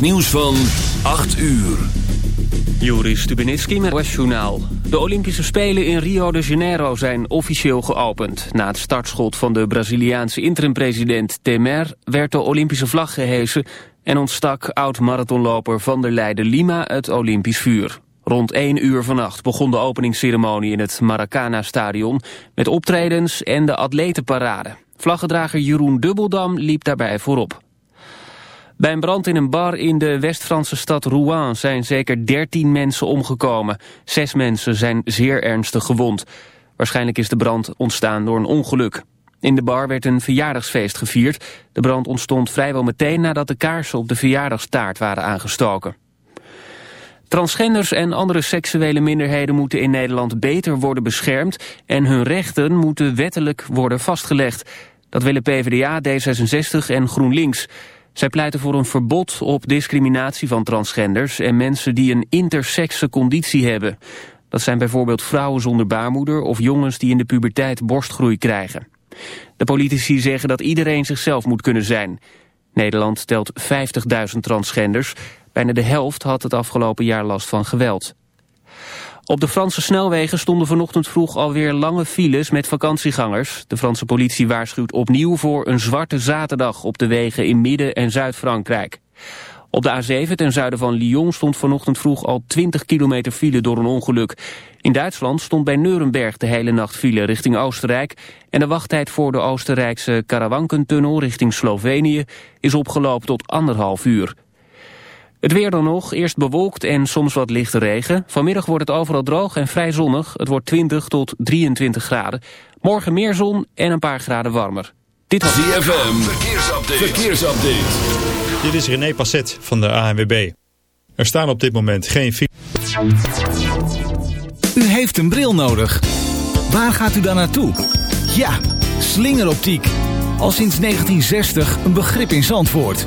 Nieuws van 8 uur. Joris Stubenitski met West Journaal. De Olympische Spelen in Rio de Janeiro zijn officieel geopend. Na het startschot van de Braziliaanse interim-president Temer... werd de Olympische vlag gehesen en ontstak oud-marathonloper Van der Leijden Lima het Olympisch vuur. Rond 1 uur vannacht begon de openingsceremonie in het Maracana-stadion... met optredens en de atletenparade. Vlaggedrager Jeroen Dubbeldam liep daarbij voorop. Bij een brand in een bar in de West-Franse stad Rouen zijn zeker 13 mensen omgekomen. Zes mensen zijn zeer ernstig gewond. Waarschijnlijk is de brand ontstaan door een ongeluk. In de bar werd een verjaardagsfeest gevierd. De brand ontstond vrijwel meteen nadat de kaarsen op de verjaardagstaart waren aangestoken. Transgenders en andere seksuele minderheden moeten in Nederland beter worden beschermd en hun rechten moeten wettelijk worden vastgelegd. Dat willen PvdA, D66 en GroenLinks. Zij pleiten voor een verbod op discriminatie van transgenders en mensen die een intersexe conditie hebben. Dat zijn bijvoorbeeld vrouwen zonder baarmoeder of jongens die in de puberteit borstgroei krijgen. De politici zeggen dat iedereen zichzelf moet kunnen zijn. Nederland telt 50.000 transgenders. Bijna de helft had het afgelopen jaar last van geweld. Op de Franse snelwegen stonden vanochtend vroeg alweer lange files met vakantiegangers. De Franse politie waarschuwt opnieuw voor een zwarte zaterdag op de wegen in Midden- en Zuid-Frankrijk. Op de A7 ten zuiden van Lyon stond vanochtend vroeg al 20 kilometer file door een ongeluk. In Duitsland stond bij Nuremberg de hele nacht file richting Oostenrijk... en de wachttijd voor de Oostenrijkse Karawankentunnel richting Slovenië... is opgelopen tot anderhalf uur. Het weer dan nog, eerst bewolkt en soms wat lichte regen. Vanmiddag wordt het overal droog en vrij zonnig. Het wordt 20 tot 23 graden. Morgen meer zon en een paar graden warmer. Dit was ZFM, verkeersupdate. verkeersupdate. Dit is René Passet van de ANWB. Er staan op dit moment geen... U heeft een bril nodig. Waar gaat u dan naartoe? Ja, slingeroptiek. Al sinds 1960 een begrip in Zandvoort.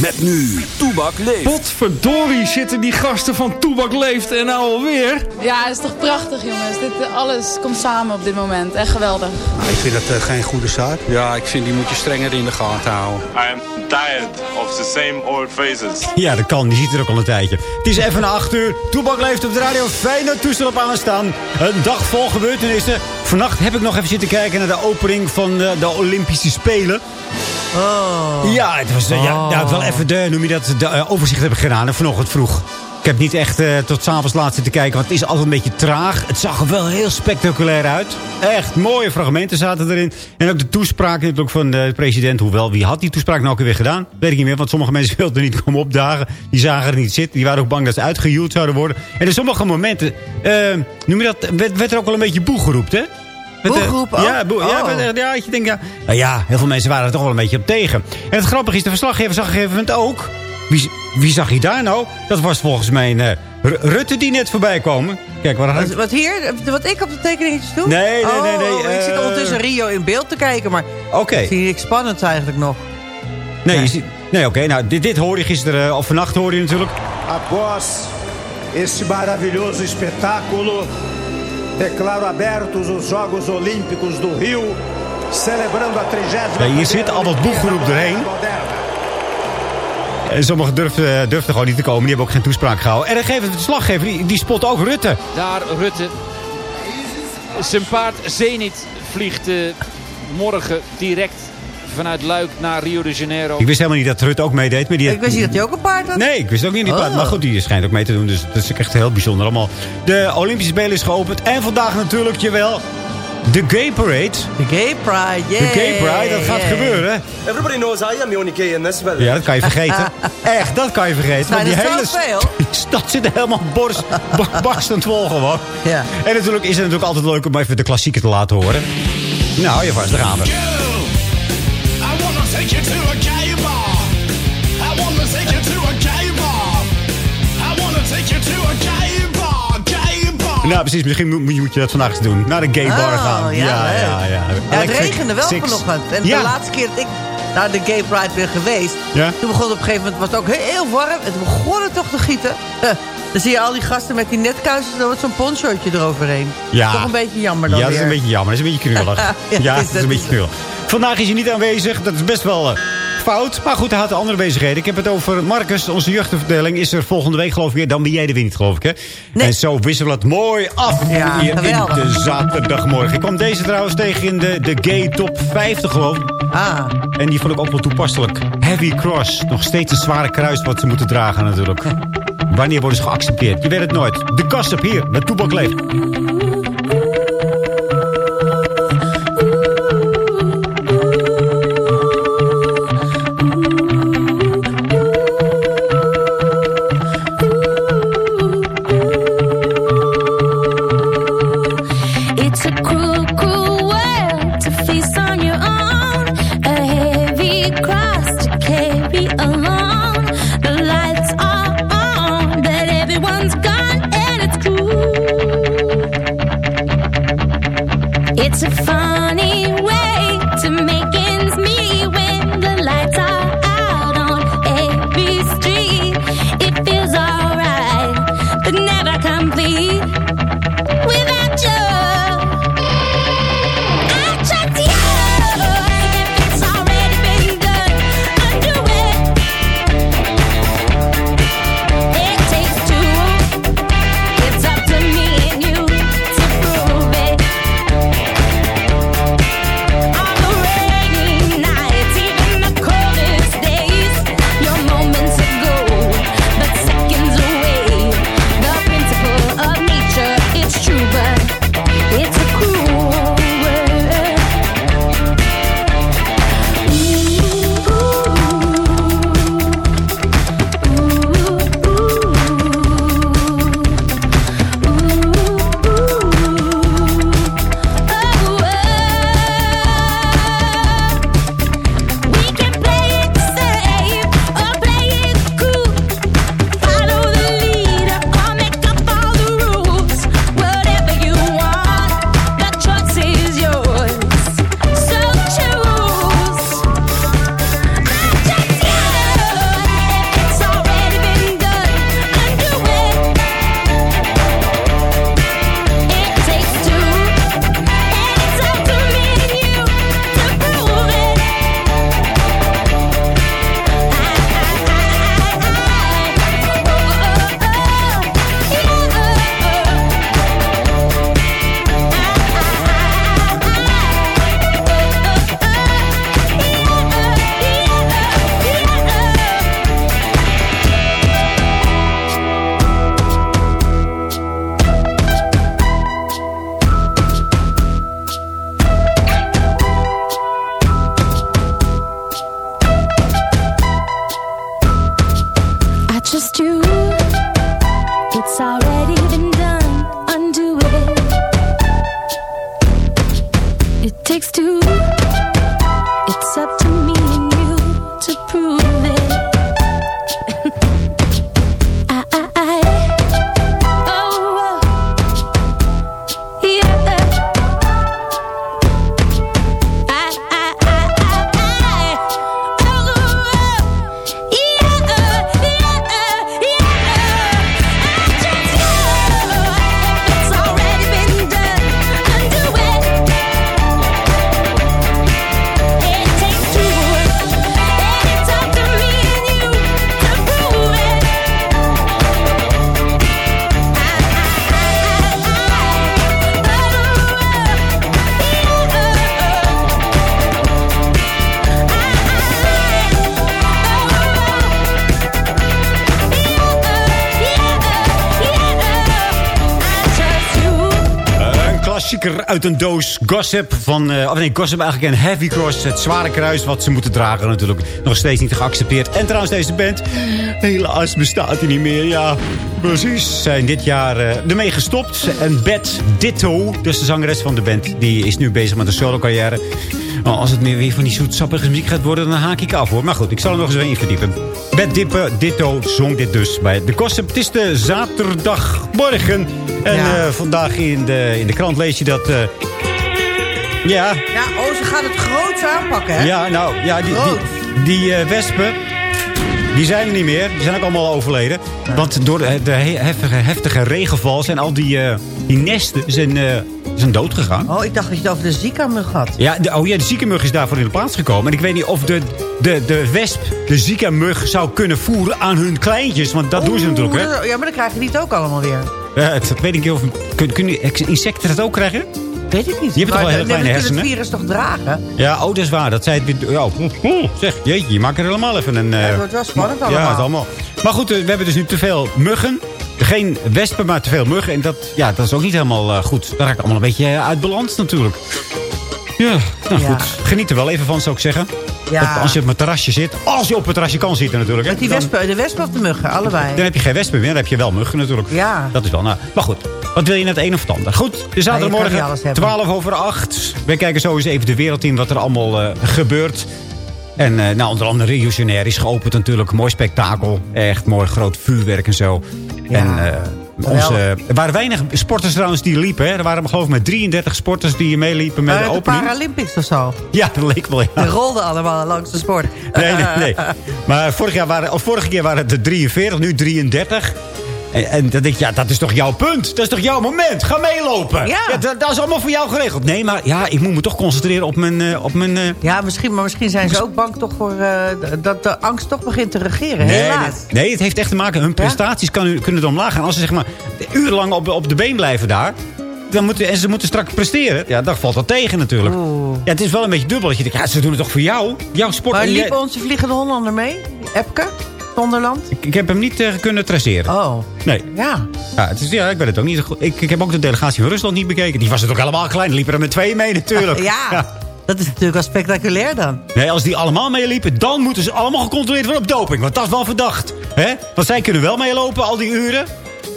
Met nu, Toebak leeft. Potverdorie zitten die gasten van Toebak leeft en nou alweer. Ja, het is toch prachtig jongens. Dit, alles komt samen op dit moment. Echt geweldig. Nou, ik vind dat uh, geen goede zaak. Ja, ik vind die moet je strenger in de gaten houden. I am tired of the same old faces. Ja, dat kan. Die ziet er ook al een tijdje. Het is even na 8 uur. Toebak leeft op de radio. Fijne toestel op aanstaan. Een dag vol gebeurtenissen. Vannacht heb ik nog even zitten kijken naar de opening van de, de Olympische Spelen. Oh. Ja, het was uh, ja, nou, wel even de, noem je dat, de uh, overzicht heb ik gedaan. En vanochtend vroeg. Ik heb niet echt uh, tot s'avonds laat zitten kijken, want het is altijd een beetje traag. Het zag er wel heel spectaculair uit. Echt mooie fragmenten zaten erin. En ook de toespraak natuurlijk van de president. Hoewel, wie had die toespraak nou ook weer gedaan? Weet ik niet meer, want sommige mensen wilden niet komen opdagen. Die zagen er niet zitten. Die waren ook bang dat ze uitgehuwd zouden worden. En in sommige momenten, noem je dat, werd, werd er ook wel een beetje boe geroept, hè? Boegroep, oh. Ja, boe, oh. ja, ja, je denkt, ja. Nou ja, heel veel mensen waren er toch wel een beetje op tegen. En het grappige is, de verslaggever zag op een gegeven moment ook. Wie, wie zag je daar nou? Dat was volgens mij een, uh, Rutte die net voorbij komen. Kijk, waar wat, wat hier? Wat ik op de tekeningetjes doe? Nee, nee, nee. nee oh, uh, ik zit ondertussen Rio in beeld te kijken, maar okay. ik zie niks spannends eigenlijk nog. Nee, nee. nee oké. Okay, nou, dit, dit hoorde je gisteren, of vannacht hoorde je natuurlijk. Após esse maravilhoso espetáculo. Declaro abertos os Jogos Olímpicos do Rio, celebrando a 30 Ja, hier zit al wat boeggeroep doorheen. En sommigen durfden, durfden gewoon niet te komen. Die hebben ook geen toespraak gehouden. En dan geeft het de slaggever, die, die spot ook Rutte. Daar Rutte. Zijn paard Zenit vliegt eh, morgen direct vanuit Luik naar Rio de Janeiro. Ik wist helemaal niet dat Rutte ook meedeed. Maar die Ik wist niet dat hij ook een paard had. Nee, ik wist ook niet die paard. Oh. Maar goed, die schijnt ook mee te doen. Dus dat is echt heel bijzonder allemaal. De Olympische Spelen is geopend. En vandaag natuurlijk, jawel, de Gay Parade. De Gay Pride, yeah. De Gay Pride, dat gaat gebeuren. Everybody knows I am the only gay in this village. Ja, dat kan je vergeten. Echt, dat kan je vergeten. Zijn Want die hele stad zit helemaal borst, ba- barstend vol gewoon. Ja. En natuurlijk is het natuurlijk altijd leuk om even de klassieken te laten horen. Nou, je vast, daar gaan we. Nou, precies. Misschien moet, je dat vandaag eens doen. Naar de gay bar Oh, gaan. ja, ja, ja, ja. Ja, het regende wel Six. vanochtend. En Ja. de laatste keer dat ik naar de Gay Pride ben geweest... Ja? toen begon het op een gegeven moment, was het ook heel warm. En toen begon het toch te gieten. Dan zie je al die gasten met die netkuisjes dan met zo'n ponchootje eroverheen. Ja. Toch een beetje jammer dan Ja, dat is weer. een beetje jammer. Dat is een beetje knullig. Ja, ja, het is dat is een beetje knullig. Vandaag is hij niet aanwezig. Dat is best wel eh, fout. Maar goed, hij had andere bezigheden. Ik heb het over Marcus. Onze jeugdverdeling is er volgende week geloof ik weer. Dan ben jij er weer niet geloof ik hè. En zo wisselen het mooi af Ja, hier in de zaterdagmorgen. Ik kwam deze trouwens tegen in de, de gay top 50 geloof ik. Ah. En die vond ik ook wel toepasselijk. Heavy Cross. Nog steeds een zware kruis wat ze moeten dragen natuurlijk. Wanneer worden ze geaccepteerd? Je weet het nooit. De kast op hier, met Toebak leeft. Never uit een doos. Gossip van... eh of nee, Gossip eigenlijk een Heavy Cross. Het zware kruis wat ze moeten dragen natuurlijk. Nog steeds niet geaccepteerd. En trouwens deze band... Helaas bestaat hij niet meer. Ja, precies. Zijn dit jaar eh, ermee gestopt. En Beth Ditto, dus de zangeres van de band... die is nu bezig met een solo carrière. Oh, als het meer weer van die zoetsappige muziek gaat worden... dan haak ik af hoor. Maar goed, ik zal er nog eens weer in verdiepen. Beth Dippe, Ditto zong dit dus bij de Gossip. Het is de zaterdagmorgen. En eh, vandaag in de, in de krant lees je dat... eh, ja, Ja, oh, ze gaan het groots aanpakken, hè? ja, nou, ja, die, die, die eh, wespen, die zijn er niet meer. Die zijn ook allemaal overleden. Want door de, de he- heftige, heftige regenval zijn al die, die nesten zijn, eh, zijn dood gegaan. Oh, ik dacht dat je het over de ziekenmug had. Ja, de, oh ja, de ziekemug is daarvoor in de plaats gekomen. En ik weet niet of de, de, de wesp de ziekemug zou kunnen voeren aan hun kleintjes. Want dat doen ze natuurlijk, hè? Ja, maar dan krijgen die het ook allemaal weer. Ja, dat weet ik niet of... Kunnen, kunnen insecten dat ook krijgen? Weet ik niet. Je hebt toch wel hele kleine nee, hersenen? het virus toch dragen? Ja, oh, dat is waar. Dat zei het weer... Ja, zeg, jeetje, je maakt er helemaal even een... eh, het wordt wel spannend Ja, allemaal. het allemaal. Maar goed, eh, we hebben dus nu te veel muggen. Geen wespen, maar te veel muggen. En dat, ja, dat is ook niet helemaal eh, goed. Dat raakt allemaal een beetje eh, uit balans natuurlijk. Ja, nou Ja. goed. Geniet er wel even van, zou ik zeggen. Ja. Als je op een terrasje zit. Als je op een terrasje kan zitten natuurlijk. hè, die wespen, de wespen of de muggen, allebei. dan heb je geen wespen meer, dan heb je wel muggen natuurlijk. Ja. Dat is wel, nou. Maar goed, wat wil je net een of het ander? Goed, de niet zaterdagmorgen, alles hebben. 12 over 8. We kijken zo eens even de wereld in, wat er allemaal eh, gebeurt. En eh, nou, onder andere Rio Janeiro is geopend natuurlijk. Mooi spektakel. Echt mooi groot vuurwerk en zo. En eh, onze, er waren weinig sporters trouwens die liepen. Hè. Er waren geloof ik maar 33 sporters die meeliepen met Maar de de opening. Paralympics of zo. Ja, dat leek wel, ja. Die rolden allemaal langs de sport. Nee, nee, nee. Maar vorig jaar waren, of vorige keer waren het er 43, nu 33. En, en dan denk je, ja, dat is toch jouw punt? Dat is toch jouw moment? Ga meelopen. Ja. dat, dat is allemaal voor jou geregeld. Nee, maar ja, ik moet me toch concentreren op mijn... eh, op mijn eh, Ja, misschien, maar misschien zijn ze ook bang toch voor, eh, dat de angst toch begint te regeren. nee, Helaas. nee, nee, het heeft echt te maken... Hun prestaties kunnen er omlaag gaan. Als ze zeg maar urenlang op, op de been blijven daar... Dan moeten, en ze moeten straks presteren. Ja, dan valt dat tegen natuurlijk. Ja, het is wel een beetje dubbel. Dat je denkt, ja, ze doen het toch voor jou? Jouw sport. Maar liep onze vliegende Hollander mee? Epke? Zonderland? ik, ik heb hem niet eh, kunnen traceren. Oh. Nee. Ja. Ja, het is, ja, ik weet het ook niet. goed. Ik, ik heb ook de delegatie van Rusland niet bekeken. Die was het ook allemaal klein. Die liepen er met twee mee natuurlijk. Ja. Dat is natuurlijk wel spectaculair dan. Nee, als die allemaal meeliepen, dan moeten ze allemaal gecontroleerd worden op doping. Want dat is wel verdacht. hè? Want zij kunnen wel meelopen al die uren.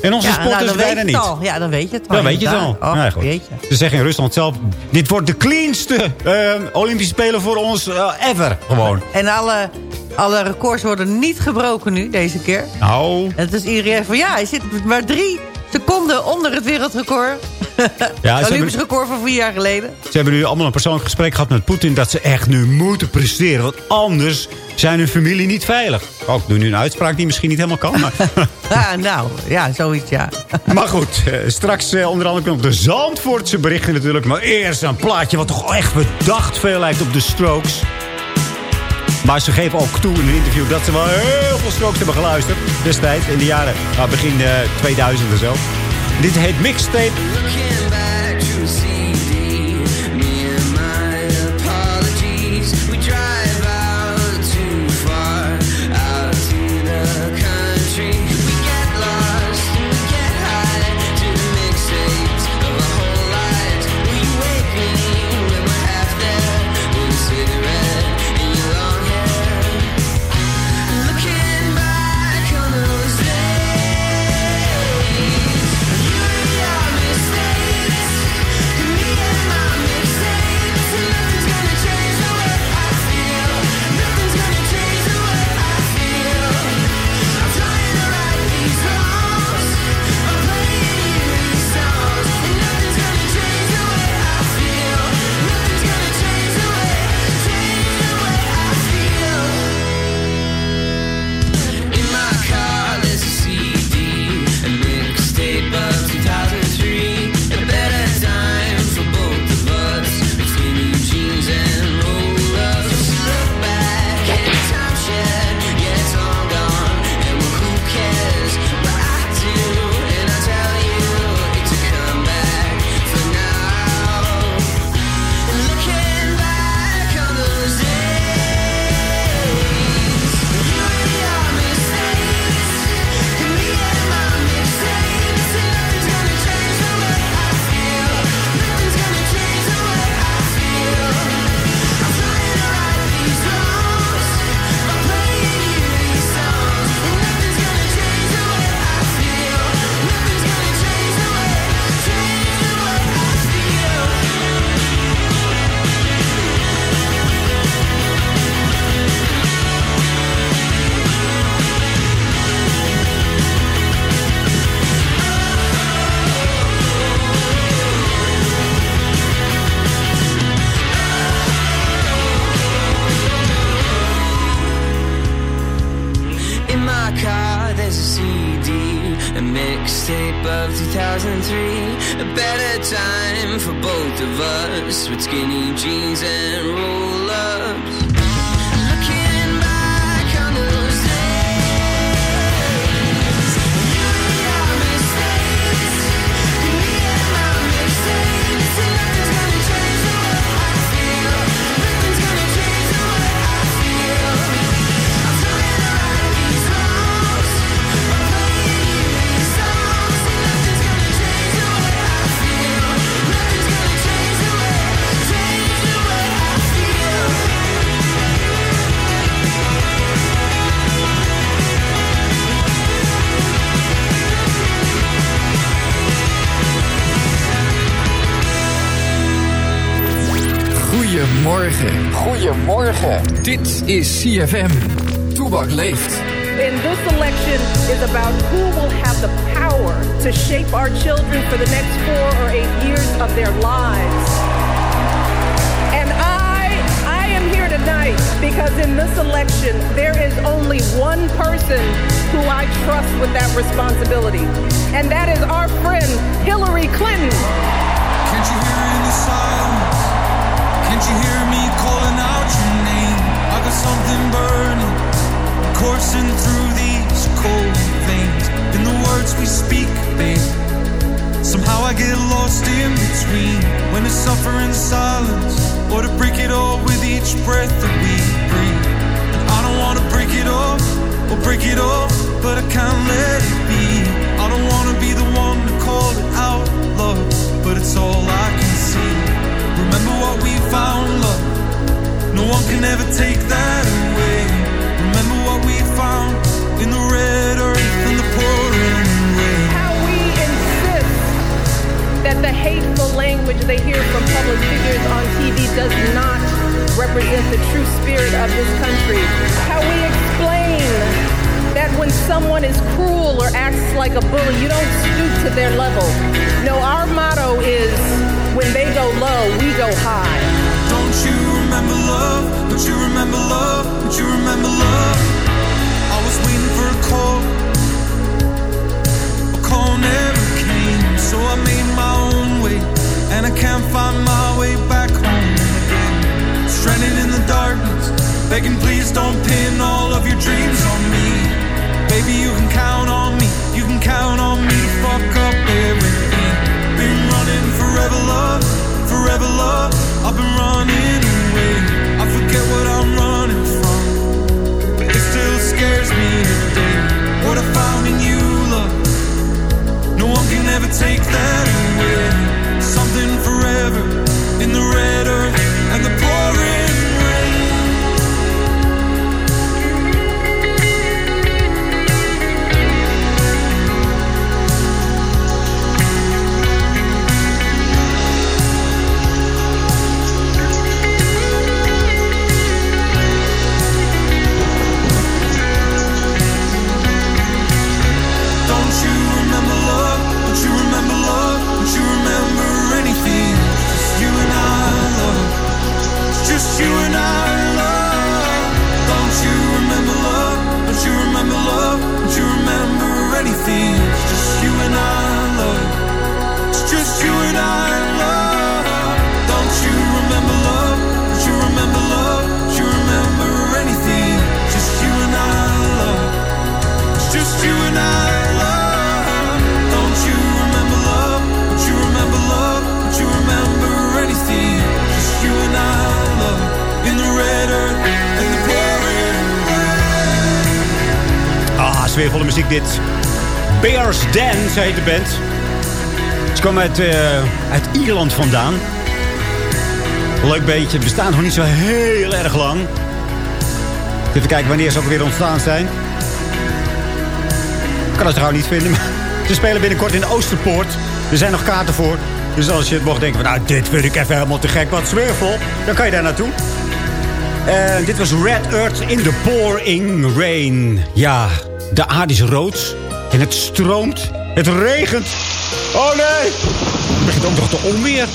En onze ja, sporters nou, weet bijna niet. al. Ja, dan weet je het al. Dan weet je het al. inderdaad. Oh, Nee, goed. Ze zeggen in Rusland zelf... Dit wordt de cleanste eh, Olympische Spelen voor ons eh, ever. Gewoon. En alle, alle records worden niet gebroken nu, deze keer. Nou... En het is iedereen van, ja, hij zit maar drie seconden onder het wereldrecord. Ja, het Olympisch record van vier jaar geleden. Ze hebben nu allemaal een persoonlijk gesprek gehad met Poetin... dat ze echt nu moeten presteren. Want anders zijn hun familie niet veilig. Oh, ik doe nu een uitspraak die misschien niet helemaal kan. Maar, Ja, nou, ja, zoiets, ja. maar goed, eh, straks eh, onder andere nog de Zandvoortse berichten natuurlijk. Maar eerst een plaatje wat toch echt bedacht veel lijkt op de Strokes. Maar ze geven ook toe in een interview dat ze wel heel veel Strokes hebben geluisterd. Destijds, in de jaren, nou, begin eh, 2000 en zo. Dit heet Mixtape. Goedemorgen. Goedemorgen. Dit is CFM. Toebak leeft. In this election is about who will have the power to shape our children for the next four or eight years of their lives. And I, I am here tonight because in this election there is only one person who I trust with that responsibility, and that is our friend Hillary Clinton. You hear me calling out your name? I got something burning, coursing through these cold veins. In the words we speak, babe. Somehow I get lost in between when to suffer in silence or to break it all with each breath that we breathe. I don't wanna break it off or break it off, but I can't let it be. I don't wanna be the one to call it out, love, but it's all I can see. Remember found, love. No one can ever take that away. Remember what we found in the red earth and the pouring rain. How we insist that the hateful language they hear from public figures on TV does not represent the true spirit of this country. How we explain that when someone is cruel or acts like a bully, you don't stoop to their level. No, our motto is when they go low, we go high. You remember love? Don't you remember love? Don't you remember love? I was waiting for a call. A call never came, so I made my own way. And I can't find my way back home again. Stranded in the darkness, begging please don't pin all sfeervolle muziek dit. Bears zo heet de band. Ze kwam uit, eh, uit Ierland vandaan. Leuk beetje. Bestaan nog niet zo heel erg lang. Even kijken wanneer ze ook weer ontstaan zijn. Ik kan het trouwens niet vinden. Maar ze spelen binnenkort in Oosterpoort. Er zijn nog kaarten voor. Dus als je het mocht denken van... Nou, dit vind ik even helemaal te gek. Wat sfeervol. Dan kan je daar naartoe. En dit was Red Earth in the Pouring Rain. Ja, de aarde is rood. En het stroomt. Het regent. Oh nee! Het begint ook nog te onweer.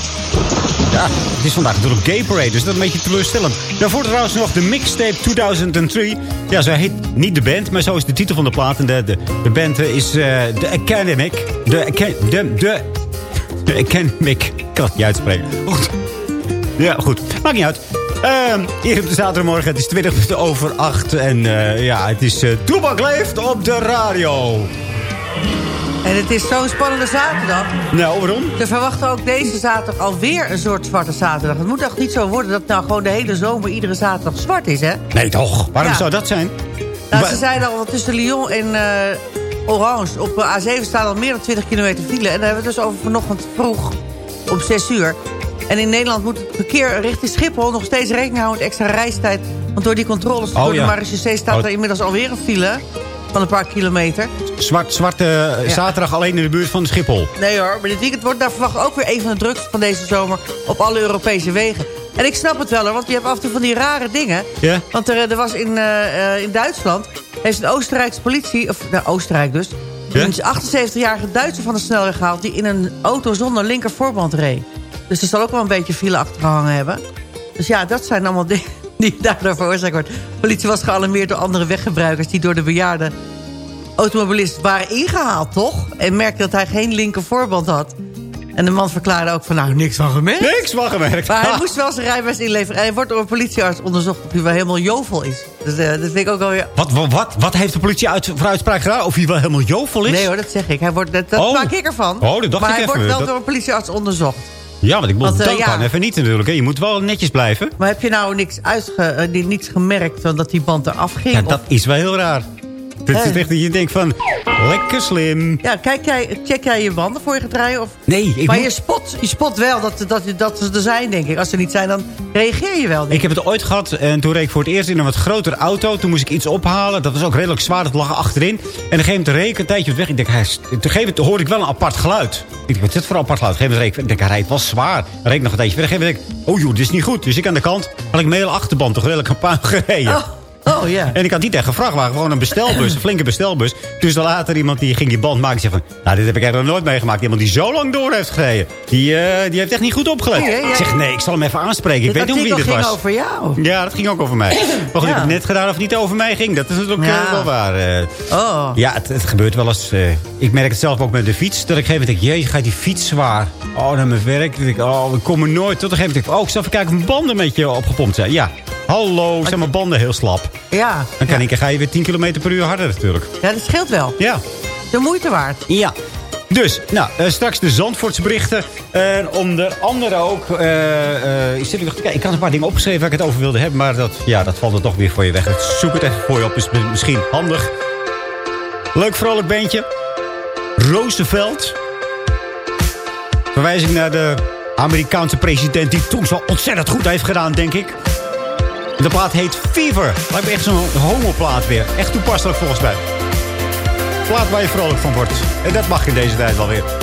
Ja, het is vandaag natuurlijk Gay Parade, dus dat is een beetje teleurstellend. Daarvoor trouwens nog de mixtape 2003. Ja, zo heet niet de band, maar zo is de titel van de plaat. En de, de, de band eh, is eh The Academic. De, Aca- de, de, de Academic. Ik kan het niet uitspreken. Goed. Ja, goed. Maakt niet uit. Ehm hier op de zaterdagmorgen, het is 20 minuten over 8. En eh, ja, het is eh Toebak leeft op de radio. En het is zo'n spannende zaterdag. Nou, waarom? Ze verwachten ook deze zaterdag alweer een soort zwarte zaterdag. Het moet toch niet zo worden dat nou gewoon de hele zomer iedere zaterdag zwart is, hè? Nee, toch? Waarom Ja. zou dat zijn? Nou, ze zeiden al, tussen Lyon en eh, Orange op de A7 staan al meer dan 20 kilometer file. En daar hebben we het dus over vanochtend vroeg om 6 uur. En in Nederland moet het verkeer richting Schiphol nog steeds rekening houden met extra reistijd. Want door die controles Oh, door ja. de marechaussee staat Oh. er inmiddels alweer een file van een paar kilometer. Zwart, zwarte eh, Ja. zaterdag alleen in de buurt van Schiphol. Nee hoor, maar dit weekend wordt daar verwacht ook weer een van de drukste van deze zomer op alle Europese wegen. En ik snap het wel hoor, want je hebt af en toe van die rare dingen. Ja? Want er, er was in, eh, eh, in Duitsland, heeft een Oostenrijkse politie, of nou, Oostenrijk dus, een 78-jarige Duitser van de snelweg gehaald die in een auto zonder linker voorband reed. Dus er zal ook wel een beetje file achtergehangen hebben. Dus ja, dat zijn allemaal dingen die daardoor veroorzaakt worden. De politie was gealarmeerd door andere weggebruikers die door de bejaarde automobilist waren ingehaald, toch? En merkte dat hij geen linker voorband had. En de man verklaarde ook van, nou, niks van gemerkt. Niks van gemerkt. Maar hij Ha. moest wel zijn rijbewijs inleveren. En hij wordt door een politiearts onderzocht of hij wel helemaal jovel is. Dus eh, dat vind ik ook wel weer... Wat, wat, wat, wat heeft de politie uit, voor uitspraak gedaan? Of hij wel helemaal jovel is? Nee hoor, dat zeg ik. Hij wordt, dat dat Oh. maak ik ervan. Oh, dat dacht maar ik hij even. wordt wel Dat- door een politiearts onderzocht. Ja, want ik eh, dat ja. kan even niet natuurlijk. Hè. Je moet wel netjes blijven. Maar heb je nou niks, uitge, eh, ni- niets gemerkt van dat die band eraf ging? Ja, Of- dat is wel heel raar. Het is Eh. echt dat je denkt van, lekker slim. Ja, kijk jij, check jij je banden voor je gaat rijden? Of... Nee, ik maar moet- je, spot, je spot wel dat, dat, dat ze er zijn, denk ik. Als ze niet zijn, dan reageer je wel. Ik heb het ooit gehad en toen reed ik voor het eerst in een wat grotere auto. Toen moest ik iets ophalen. Dat was ook redelijk zwaar. Dat lag achterin. En een gegeven een tijdje op weg. Ik denk, hij moment hoorde ik wel een apart geluid. Ik denk, wat is dit voor een apart geluid? Moment reed ik, ik denk, hij rijdt wel zwaar. Dan reed ik nog een tijdje verder. Gegeven moment denk ik, oh joh, dit is niet goed. Dus ik aan de kant had ik mijn hele achterband toch redelijk een paar gereden. Oh, oh ja. En ik had niet echt een vrachtwagen, gewoon een bestelbus, een flinke bestelbus. Dus dan later iemand die ging die band maken. Die zei van, nou dit heb ik eigenlijk nog nooit meegemaakt. Iemand die zo lang door heeft gereden. Die, eh, die heeft echt niet goed opgelet. Nee? Ik zeg, nee, ik zal hem even aanspreken. Ik Dat weet niet wie dit was. ging over jou. Ja, dat ging ook over mij. Maar goed, ik heb net gedaan of het niet over mij ging. Dat is natuurlijk Ja. eh, wel waar. eh. Oh. Ja, het, het gebeurt wel eens. ik merk het zelf ook met de fiets. Dat ik gegeven moment denk, jeetje, gaat die fiets zwaar. Oh, naar mijn werk. Dan denk ik, oh, ik kom er nooit. Tot een gegeven moment denk ik, oh, ik zal even kijken of mijn banden een beetje opgepompt zijn. Ja, hallo, zijn mijn banden heel slap. Ja. Dan kan ik, ga je weer 10 km per uur harder natuurlijk. ja, dat scheelt wel. Ja. De moeite waard. Ja. Dus, nou, eh, straks de Zandvoortse berichten. En onder andere ook... eh, ik, zit nog te kijken, ik had een paar dingen opgeschreven waar ik het over wilde hebben. Maar dat, ja, dat valt er toch weer voor je weg. Ik zoek het even voor je op, is misschien handig. Leuk vrolijk beentje. Roosevelt. Verwijzing naar de Amerikaanse president... die toen zo ontzettend goed heeft gedaan, denk ik. De plaat heet Fever. Lijkt me echt zo'n homoplaat weer. Echt toepasselijk volgens mij. Plaat waar je vrolijk van wordt. En dat mag in deze tijd wel weer.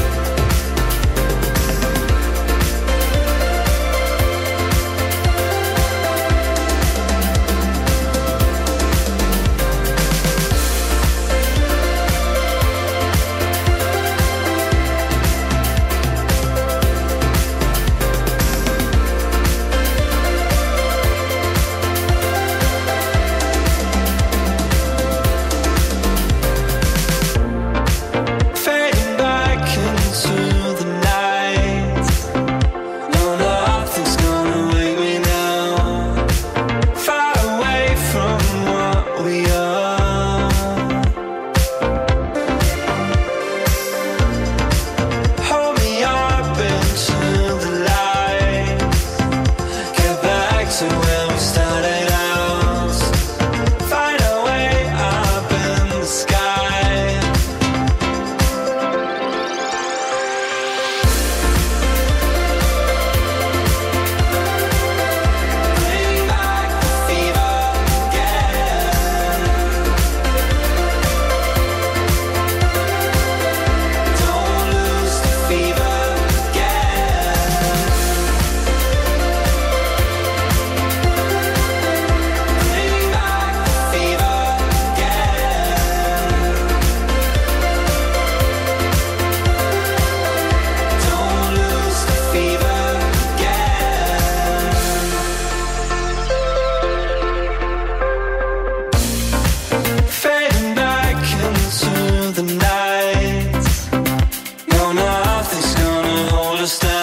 understand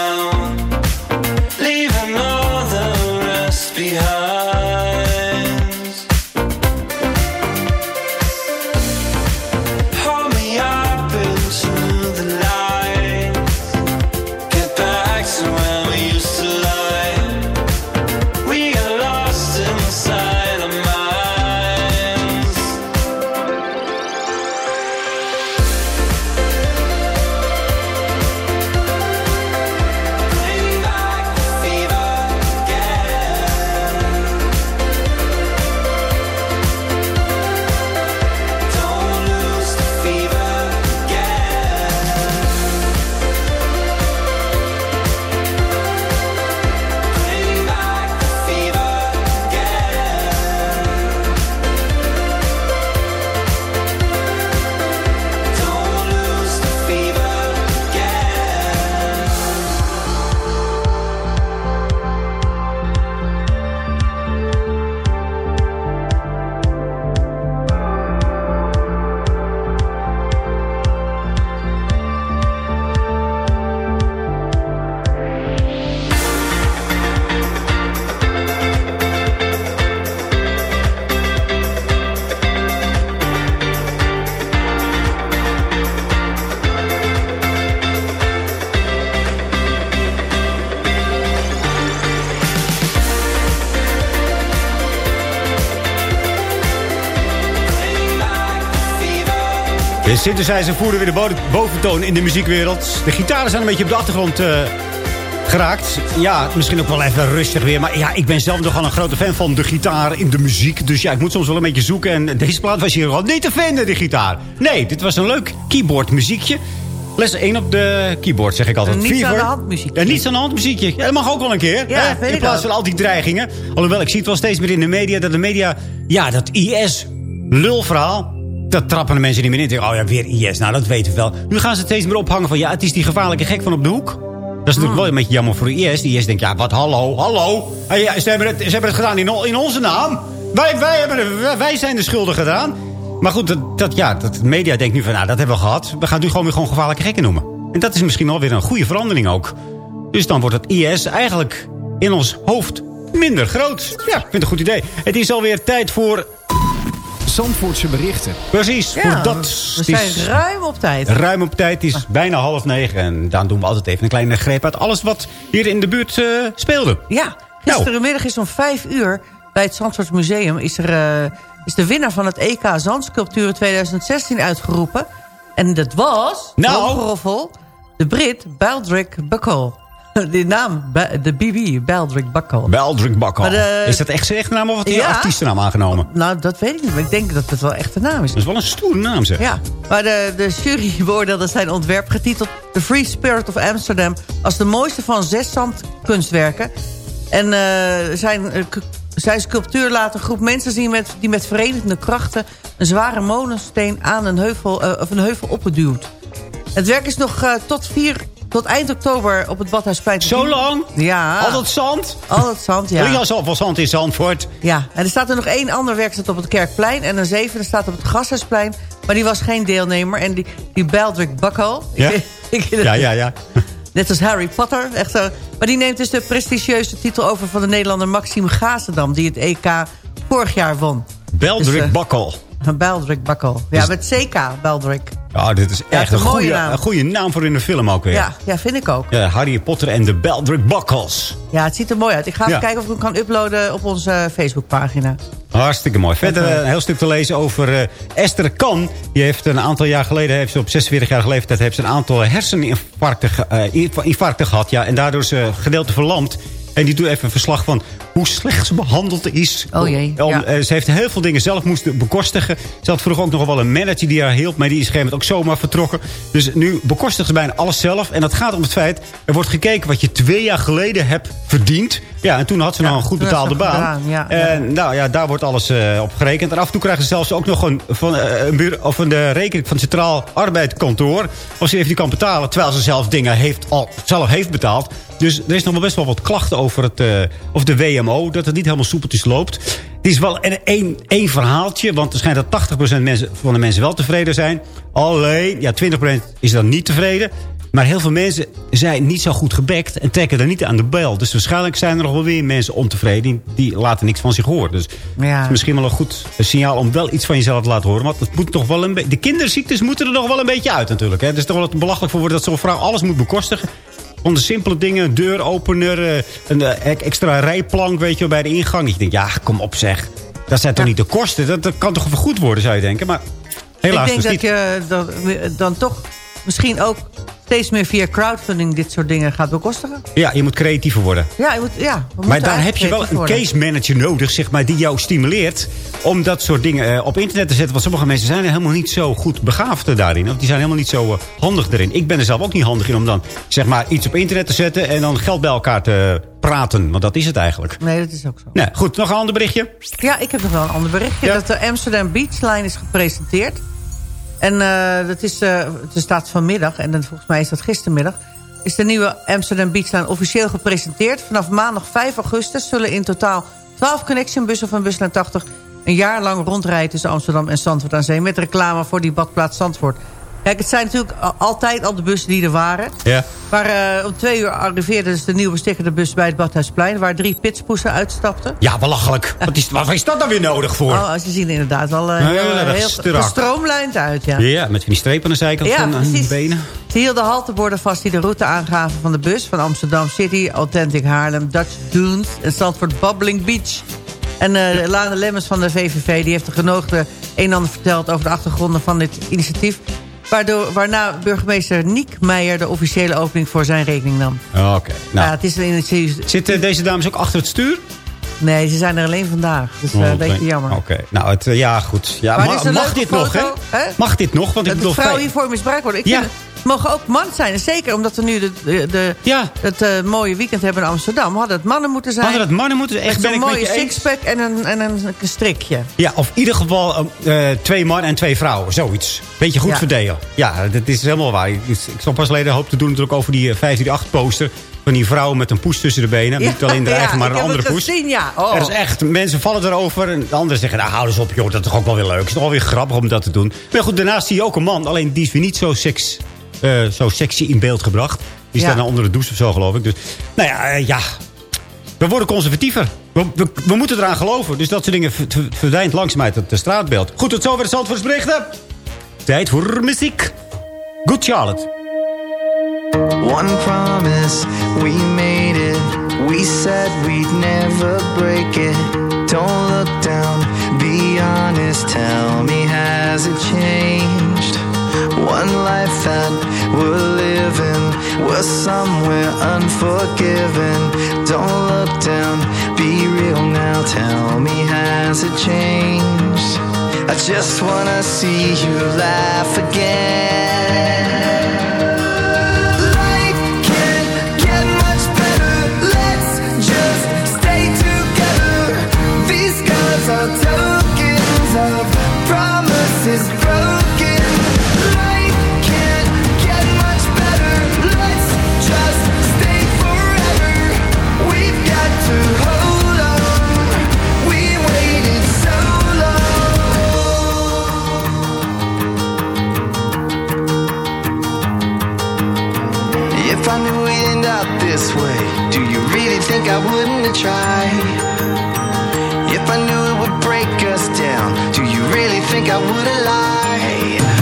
synthesizer voerde weer de bo- boventoon in de muziekwereld. De gitaren zijn een beetje op de achtergrond eh, geraakt. Ja, misschien ook wel even rustig weer. Maar ja, ik ben zelf nogal een grote fan van de gitaar in de muziek. Dus ja, ik moet soms wel een beetje zoeken. En deze plaat was hier gewoon niet te vinden, de gitaar. Nee, dit was een leuk keyboard muziekje. Les 1 op de keyboard, zeg ik altijd. Vier aan de hand muziekje. Ja, niets aan de hand muziekje. Ja, dat mag ook wel een keer. Ja, hè? In plaats van al die dreigingen. Alhoewel, ik zie het wel steeds meer in de media. Dat de media, ja, dat IS lulverhaal. Dat trappen de mensen niet meer in. Denken, Oh ja, weer IS. Nou, dat weten we wel. Nu gaan ze het steeds meer ophangen van... Ja, het is die gevaarlijke gek van op de hoek. Dat is natuurlijk wel een beetje jammer voor de IS. Die IS denkt, ja, wat, hallo, hallo. Hey, ja, ze, hebben het, ze hebben het gedaan in, in onze naam. Wij, wij, hebben wij- wij zijn de schulden gedaan. Maar goed, dat, dat, ja, dat de media denkt nu van... Nou, dat hebben we gehad. We gaan nu gewoon weer gewoon gevaarlijke gekken noemen. En dat is misschien alweer een goede verandering ook. Dus dan wordt het IS eigenlijk in ons hoofd minder groot. Ja, ik vind het een goed idee. Het is alweer tijd voor... Zandvoortse berichten. Precies, Ja, voor dat. we Het zijn is ruim op tijd. ruim op tijd. Het is bijna half negen. En dan doen we altijd even een kleine greep uit alles wat hier in de buurt eh, speelde. Ja, Nou. gisterenmiddag is om vijf uur bij het Zandvoorts Museum... is, er, eh, is de winnaar van het EK Zandsculpturen 2016 uitgeroepen. En dat was, Nou. de Brit Baldrick Buckle. Die naam, de BB, Baldrick Buckle. Beldrick. Maar de- Is dat echt zijn echte naam of had hij Ja. een artiestennaam aangenomen? Nou, dat weet ik niet, maar ik denk dat het wel echt de naam is. Dat is wel een stoere naam zeg. Ja, maar de, de jury beoordeelde zijn ontwerp getiteld... The Free Spirit of Amsterdam... als de mooiste van zes zandkunstwerken. En eh, zijn, eh, zijn sculptuur laat een groep mensen zien... Met, die met verenigende krachten... een zware molensteen aan een heuvel, eh, of een heuvel opgeduwd. Het werk is nog eh, tot, vier, tot eind oktober op het Badhuisplein. Zo lang? Ja. Al dat zand? Al dat zand, Er ligt ja. al zoveel zand in Zandvoort. Ja, en er staat er nog één ander werk staat op het Kerkplein... en een zevende staat op het Gasthuisplein... maar die was geen deelnemer. En die, die Baldrick Buckle... Ja? Ik- Ja, ja, ja. Net als Harry Potter. Echt zo. Maar die neemt dus de prestigieuze titel over van de Nederlander Maxime Gazendam... die het EK vorig jaar won. Beldrick Dus, eh, Bakkel. Baldrick Buckle. Ja, Dus- met CK, Baldrick. Ja, dit is echt een goede, naam. een goede naam voor in de film ook weer. Ja, ja, vind ik ook. Ja, Harry Potter en de Beldrick Buckles. Ja, het ziet er mooi uit. Ik ga even kijken of ik hem kan uploaden op onze eh, Facebookpagina. Hartstikke mooi. Verder eh, een heel stuk te lezen over eh, Esther Kan. Die heeft een aantal jaar geleden, heeft ze op 46 jaar leeftijd... heeft ze een aantal herseninfarcten ge- eh, inf- infarcten gehad. Ja, en daardoor is ze gedeelte verlamd. En die doet even een verslag van hoe slecht ze behandeld is. Oh jee, Om- ja. eh, ze heeft heel veel dingen zelf moesten bekostigen. Ze had vroeger ook nog wel een manager die haar hielp. Maar die is op een gegeven moment ook zomaar vertrokken. Dus nu bekostigt ze bijna alles zelf. En dat gaat om het feit, er wordt gekeken wat je twee jaar geleden hebt verdiend. Ja, en toen had ze nog een goed betaalde baan. gedaan, ja, en nou ja, daar wordt alles eh, op gerekend. En af en toe krijgen ze zelfs ook nog een, van, eh, een, bureau, of een de rekening van het Centraal Arbeidskantoor. Als ze even die kan betalen. Terwijl ze zelf dingen heeft, al, zelf heeft betaald. Dus er is nog wel best wel wat klachten over, het, over de WMO. Dat het niet helemaal soepeltjes loopt. Het is wel een, een, één verhaaltje. Want er schijnt dat 80% mensen, van de mensen wel tevreden zijn. Alleen, ja, 20% is dan niet tevreden. Maar heel veel mensen zijn niet zo goed gebekt en trekken er niet aan de bel. Dus waarschijnlijk zijn er nog wel weer mensen ontevreden. Die, laten niks van zich horen. Dus Ja. het is misschien wel een goed signaal om wel iets van jezelf te laten horen. Want het moet toch wel een beetje. De kinderziektes moeten er nog wel een beetje uit natuurlijk. Hè. Het is toch wel belachelijk voor worden dat zo'n vrouw alles moet bekostigen. Van de simpele dingen, een deuropener, eh, een eh, extra rijplank weet je, wel, bij de ingang. Ik denk, ja, kom op zeg. Dat zijn toch niet de kosten? Dat, dat kan toch vergoed worden, zou je denken. Maar helaas ik denk dus dat niet. je dan toch misschien ook steeds meer via crowdfunding... dit soort dingen gaat bekostigen. Ja, je moet creatiever worden. Ja, je moet, ja we Maar daar heb je wel een worden. case manager nodig, zeg maar, die jou stimuleert om dat soort dingen eh, op internet te zetten. Want sommige mensen zijn er helemaal niet zo goed begaafd daarin. Of die zijn helemaal niet zo eh, handig erin. Ik ben er zelf ook niet handig in om dan, zeg maar, iets op internet te zetten en dan geld bij elkaar te praten. Want dat is het eigenlijk. Nee, dat is ook zo. Nee, goed, nog een ander berichtje. Ja, ik heb nog wel een ander berichtje. Ja. Dat de Amsterdam Beach Line is gepresenteerd. En eh, dat is, eh het staat vanmiddag, en dan, volgens mij is dat gistermiddag... is de nieuwe Amsterdam Beach Line officieel gepresenteerd. Vanaf maandag 5 augustus zullen in totaal 12 connectionbussen van Buslijn 80... een jaar lang rondrijden tussen Amsterdam en Zandvoort aan Zee... met reclame voor die badplaats Zandvoort. Kijk, het zijn natuurlijk al- altijd al de bussen die er waren. Ja. Maar eh, om twee uur arriveerde dus de nieuwe bestikkerde bus bij het Badhuisplein... waar drie pitspoesen uitstapten. Ja, belachelijk. Wat is, wat is dat dan weer nodig voor? Oh, ze zien er inderdaad wel eh, Heel heel, gestroomlijnd uit, ja. Ja, met die strepen aan de zijkant Ja, van precies. die benen. Ze hielden halteborden vast die de route aangaven van de bus... van Amsterdam City, Authentic Haarlem, Dutch Dunes en Zandvoort Bubbling Beach. En eh Lane Lemmens van de VVV die heeft de genoogde een en ander verteld... over de achtergronden van dit initiatief. Waardoor, waarna burgemeester Niek Meijer de officiële opening voor zijn rekening nam. Oké. Nou, Ja, het is. Zitten deze dames ook achter het stuur? Nee, ze zijn er alleen vandaag. Dus eh, een beetje jammer. Oké, nou, het, eh, ja, goed. Ja, Maar ma- het mag dit nog, hè? Mag dit nog? Want ik de vrouwen hiervoor misbruikt worden. Ik Ja. vind, het mogen ook man zijn. En Zeker omdat we nu de, de, de- het eh, mooie weekend hebben in Amsterdam. Hadden het mannen moeten zijn. Hadden het mannen moeten zijn? Echt, ben ik met mooie sixpack en een, en een, een strikje. Ja, of in ieder geval eh, eh, twee mannen en twee vrouwen. Zoiets. Beetje goed Ja. verdelen. Ja, dat is helemaal waar. Ik, ik stond pas geleden hoop te doen natuurlijk over die eh, 538 poster. Van die vrouw met een poes tussen de benen. Niet alleen de Ja, eigen, maar een andere poes. ja. Oh. Er is echt, mensen vallen erover. En de anderen zeggen, nou hou eens op joh, dat is toch ook wel weer leuk. Het is toch wel weer grappig om dat te doen. Maar goed, daarnaast zie je ook een man. Alleen die is weer niet zo, seks, eh, zo sexy in beeld gebracht. Die Ja. staat nou onder de douche of zo geloof ik. Dus, nou ja, eh, ja. We worden conservatiever. We, we, we moeten eraan geloven. Dus dat soort dingen ver- ver- verdwijnt langzaam uit het eh, straatbeeld. Goed, tot zover de Zandvoortsberichten. Tijd voor muziek. Good Charlotte. One promise, we made it. We said we'd never break it. Don't look down, be honest. Tell me, has it changed? One life that we're living, we're somewhere unforgiven. Don't look down, be real now. Tell me, has it changed? I just wanna see you laugh again. Life can't get much better. Let's just stay together. These scars are tokens of promises broken. If I knew we'd end up this way, do you really think I wouldn't have tried? If I knew it would break us down, do you really think I would have lied?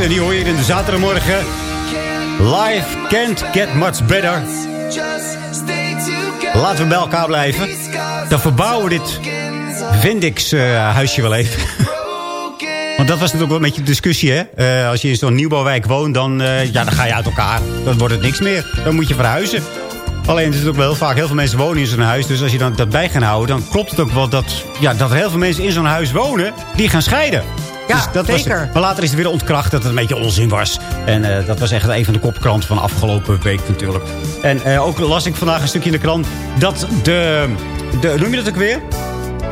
En die hoor je in de zaterdagmorgen. Life can't get much better. Laten we bij elkaar blijven. Dan verbouwen we dit Vindix eh, huisje wel even. Want dat was natuurlijk wel een beetje de discussie, hè? Eh, als je in zo'n nieuwbouwwijk woont, dan, eh, ja, dan ga je uit elkaar. Dan wordt het niks meer. Dan moet je verhuizen. Alleen het is ook wel vaak, heel veel mensen wonen in zo'n huis. Dus als je dan dat bij gaat houden, dan klopt het ook wel dat, ja, dat er heel veel mensen in zo'n huis wonen die gaan scheiden. Ja, dus dat zeker. Was, maar later is het weer ontkracht dat het een beetje onzin was. En eh, dat was echt een van de kopkranten van afgelopen week natuurlijk. En eh, ook las ik vandaag een stukje in de krant dat de, de noem je dat ook weer?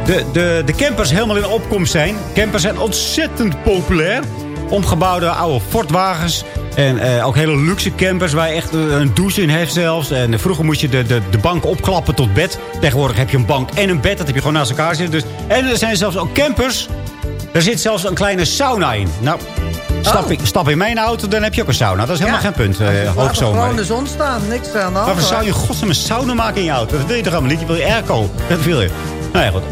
De, de, de campers helemaal in opkomst zijn. Campers zijn ontzettend populair. omgebouwde oude Fortwagens. En eh, ook hele luxe campers waar je echt een douche in heeft zelfs. En vroeger moest je de, de, de bank opklappen tot bed. Tegenwoordig heb je een bank en een bed. Dat heb je gewoon naast elkaar zitten. Dus, en er zijn zelfs ook campers. Er zit zelfs een kleine sauna in. Nou, stap, in, stap in mijn auto, dan heb je ook een sauna. Dat is helemaal Ja. geen punt. eh Laat hoogzomer. gewoon de zon staan. Niks aan de hand. Waarom zou je godsnaam een sauna maken in je auto? Dat wil je toch allemaal niet? Je wil je airco. Dat wil je. Nou ja, goed.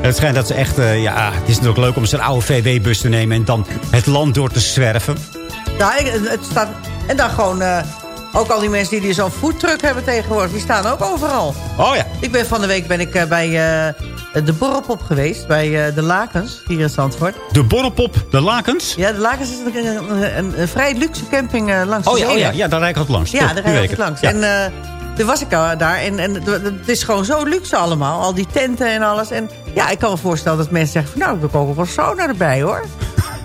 Het schijnt dat ze echt... eh, ja, het is natuurlijk leuk om zo'n oude VW-bus te nemen... en dan het land door te zwerven. Ja, het staat... En dan gewoon... eh, ook al die mensen die zo'n foodtruck hebben tegenwoordig... die staan ook overal. Oh ja. Ik ben van de week ben ik eh, bij eh, de Borrelpop geweest. Bij eh, de Lakens, hier in Zandvoort. De borrelpop, de lakens. Ja, de Lakens is een, een, een, een vrij luxe camping eh, langs Oh de ja, oh ja, ja, daar rijd ik altijd langs. Ja, Toch, daar rijd ik weken. langs. Ja. En eh, toen was ik al daar. En, en het- is gewoon zo luxe allemaal. Al die tenten en alles. En ja, ik kan me voorstellen dat mensen zeggen... Van, nou, ik wil ook wel sauna erbij, hoor.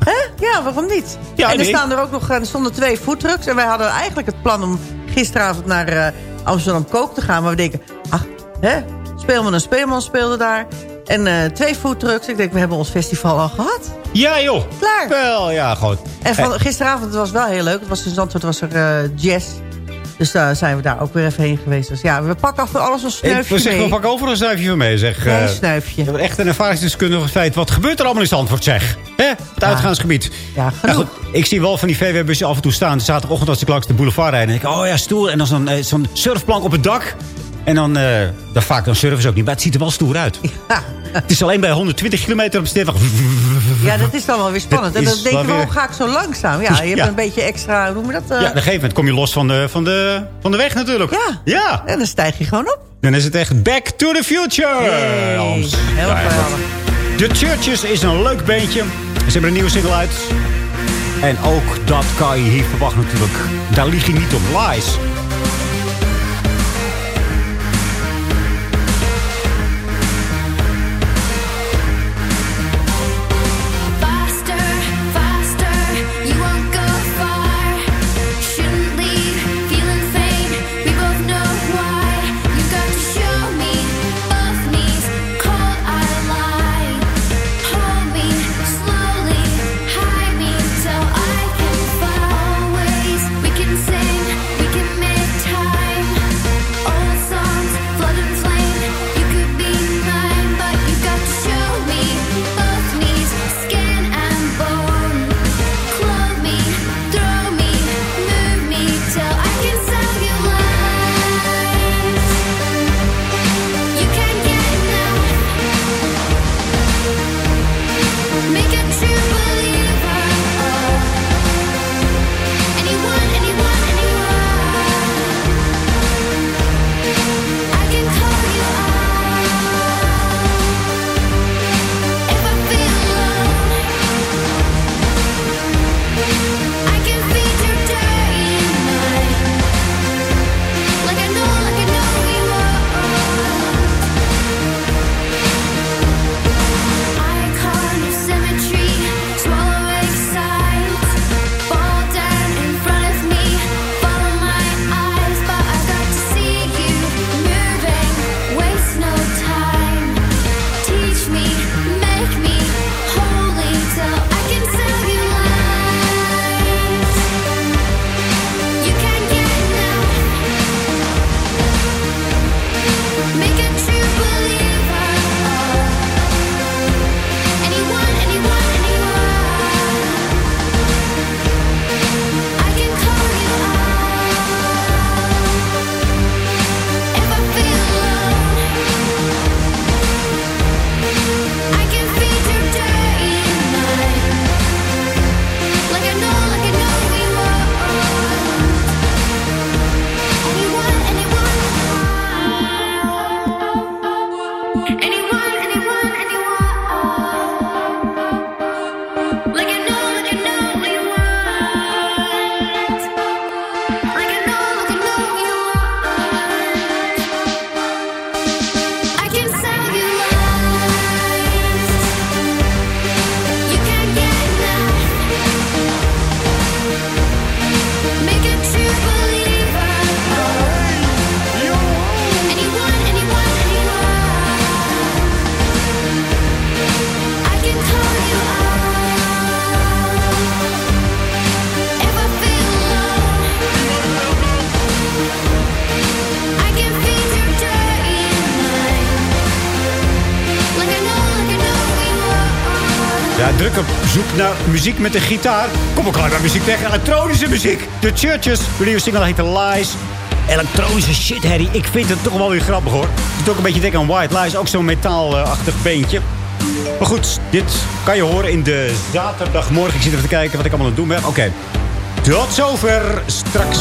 Hè? Ja, waarom niet? Ja, en er staan er ook nog er stonden twee foodtrucks. En wij hadden eigenlijk het plan om gisteravond naar eh, Amsterdam Kook te gaan. Maar we denken, ach, hè? Speelman en Speelman speelden daar. En eh, twee foodtrucks. Ik denk, we hebben ons festival al gehad. Ja, joh. Klaar. Wel, ja, goed. En van, Eh, gisteravond het was wel heel leuk. Het was in Zandvoort was er eh, jazz. Dus daar zijn we daar ook weer even heen geweest. Dus ja, we pakken af en alles een ik snuifje we zeggen, mee. we pakken overal een snuifje van mee, zeg. Nee, een snuifje. Je bent echt een ervaringsdeskundige feit. Wat gebeurt er allemaal in Zandvoort, zeg? Hè? Het uitgaansgebied. Ja, Nou goed, ik zie wel van die VW-bussen af en toe staan. Zaterdagochtend als ik langs de boulevard rijd. En denk ik, oh ja, stoer. En dan zo'n zo'n surfplank op het dak. En dan, eh dan vaak dan surfen ze ook niet. Maar het ziet er wel stoer uit. Het is alleen bij 120 kilometer op de snelweg. Ja, dat is dan wel weer spannend. Dat En dan denk je, waarom weer- ga ik zo langzaam? Ja, je hebt Ja. een beetje extra, hoe noem je dat? eh, Ja, op een gegeven moment kom je los van de, van de, van de weg natuurlijk. Ja. Ja. En dan stijg je gewoon op. Dan is het echt back to the future. Heel geweldig. The Churches is een leuk beentje. Ze hebben een nieuwe single uit. En ook dat kan je hier verwachten natuurlijk. Daar lieg je niet om. Lies. Muziek met een gitaar. Kom ook alleen maar muziek tegen. Elektronische muziek. The Churches. De nieuwe single heet Lies. Elektronische shit, Harry. Ik vind het toch wel weer grappig, hoor. Het doet ook een beetje denken aan White Lies. Ook zo'n metaalachtig beentje. Maar goed, dit kan je horen in de zaterdagmorgen. Ik zit even te kijken wat ik allemaal aan het doen ben. Oké. Tot zover. Straks